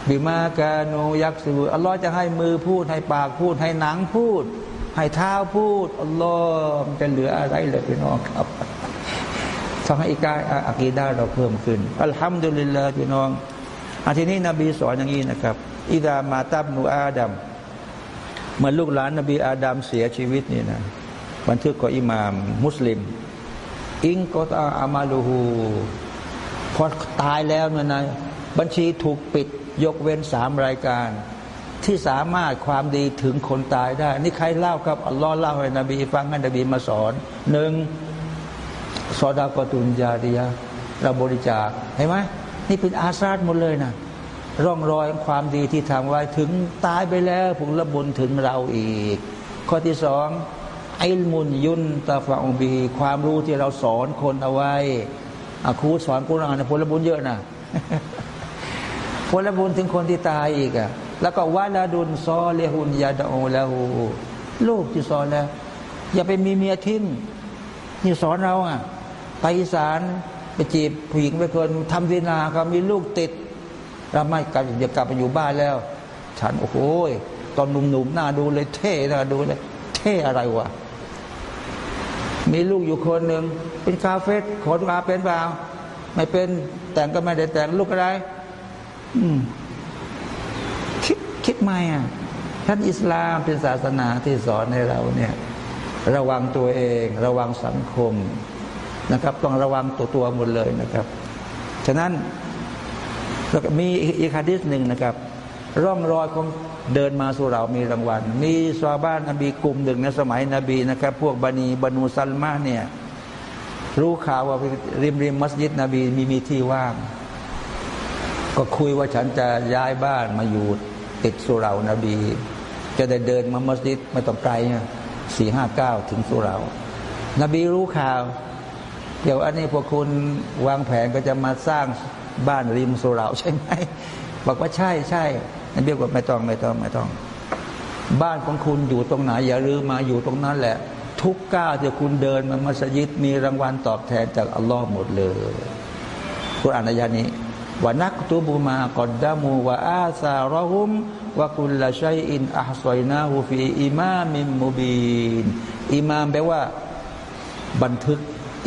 บิมากานูยักษ์สูอัลลอฮ์จะให้มือพูดให้ปากพูดให้หนังพูด ให้เท้าพูดอัลลอฮ์จะเหลืออะไรเลยพี่น้องครับทำให้อีกาอักีดาเราเพิ่มขึ้นอัลฮัมดุลิลลาห์พี่น้องอันที่นี้นบีสอนอย่างนี้นะครับอิดามาตับนูอาดัมเมื่อลูกหลานนบีอาดัมเสียชีวิตนี่นะ บันทึกของอิหม่ามมุสลิม อิงกอตาอามาลูฮูพอตายแล้วเนี่ยนะบัญชีถูกปิดยกเว้นสามรายการ ที่สามารถความดีถึงคนตายได้ นี่ใครเล่าครับอัลลอฮ์เล่าให้นบีฟังให้นบีมาสอนหนึ่งซอดากตุนยาดียะเราบริจาคเห็นไหมนี่เป็นอาซาดหมดเลยนะร่องรอยความดีที่ทำไว้ถึงตายไปแล้วผลละบุญถึงเราอีก ข้อที่สอง อิลมุนยุนตาฟาองบีความรู้ที่เราสอนคนเอาไว้อาครูสอนกุรานผลบุญเยอะนะผลบุญถึงคนที่ตายอีกอะแล้วก็วาลาดุนซอเลหุนยาดโอแล้วลูกที่สอนแล้ว อย่าไปมีเมียทิ้งนี่สอนเราอะไปอีสานไปจีบผู้หญิงไปคนทำดีนาก็มีลูกติดเราไม่กลับอยากลับไปอยู่บ้านแล้ว ฉันโอ้โหตอนหนุ่มๆหน้าดูเลยเท่หน่าดูเลย เท่อะไรวะ มีลูกอยู่คนหนึ่งเป็นคาเฟ่ขอดุอาเป็นเปล่าไม่เป็นแต่งก็ไม่ได้แต่งลูกอะไร อืมคิดคิดไม่อะท่านอิสลามเป็นศาสนาที่สอนให้เราเนี่ย ระวังตัวเอง ระวังสังคมนะครับ ต้องระวังตัวตัวหมดเลยนะครับ ฉะนั้นมีอีกคดีหนึ่งนะครับ ร่องรอยของเดินมาสู่เรามีรางวัล มีซาวบ้านนบีกลุ่มหนึ่งในสมัยนบีนะครับ พวกบันีบานูซัลมาเนี่ยรู้ข่าวว่าริมริมมัสยิดนบีมีมีที่ว่าง ก็คุยว่าฉันจะย้ายบ้านมาอยู่ติดสุรานบี จะได้เดินมามัสยิดไม่ต้องไกลสี่ห้าเก้าถึงสุรา นบีรู้ข่าว เดี๋ยวอันนี้พวกคุณวางแผนก็จะมาสร้างบ้านริมสุเหร่าใช่ไหมบอกว่าใช่ใช่ นบีบอกไม่ต้องไม่ต้องไม่ต้อง บ้านของคุณอยู่ตรงไหน อย่าลืมมาอยู่ตรงนั้นแหละ ทุกก้าวที่คุณเดินมามัสยิดมีรางวัลตอบแทนจากอัลลอฮ์หมดเลยคุณอ่านอายานี้ونكتب ما قدموا وآثارهم وكل شيء أحصيناه في إمام مبينีนอิมามแปลว่า บันทึก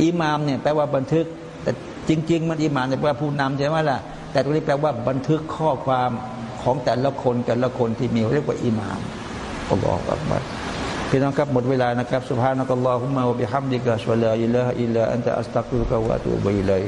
อิมามเนี่ยแปลว่าบันทึก แต่จริง ๆ มันอิมามเนี่ยแปลว่าผู้นำใช่ไหมล่ะแต่ตรงนี้แปลว่าบันทึกข้อความ ของแต่ละคนแต่ละคนที่มีเรียกว่าอิหมามอัลลอฮฺอับัรพี่น้องครับหมดเวลานะครับสุภาพนักอัลลอฮุมะวะบิฮัมดิกะสวะลาอิลลาอิลลาอันตะอัสตักุลกะวะตุบัยลัย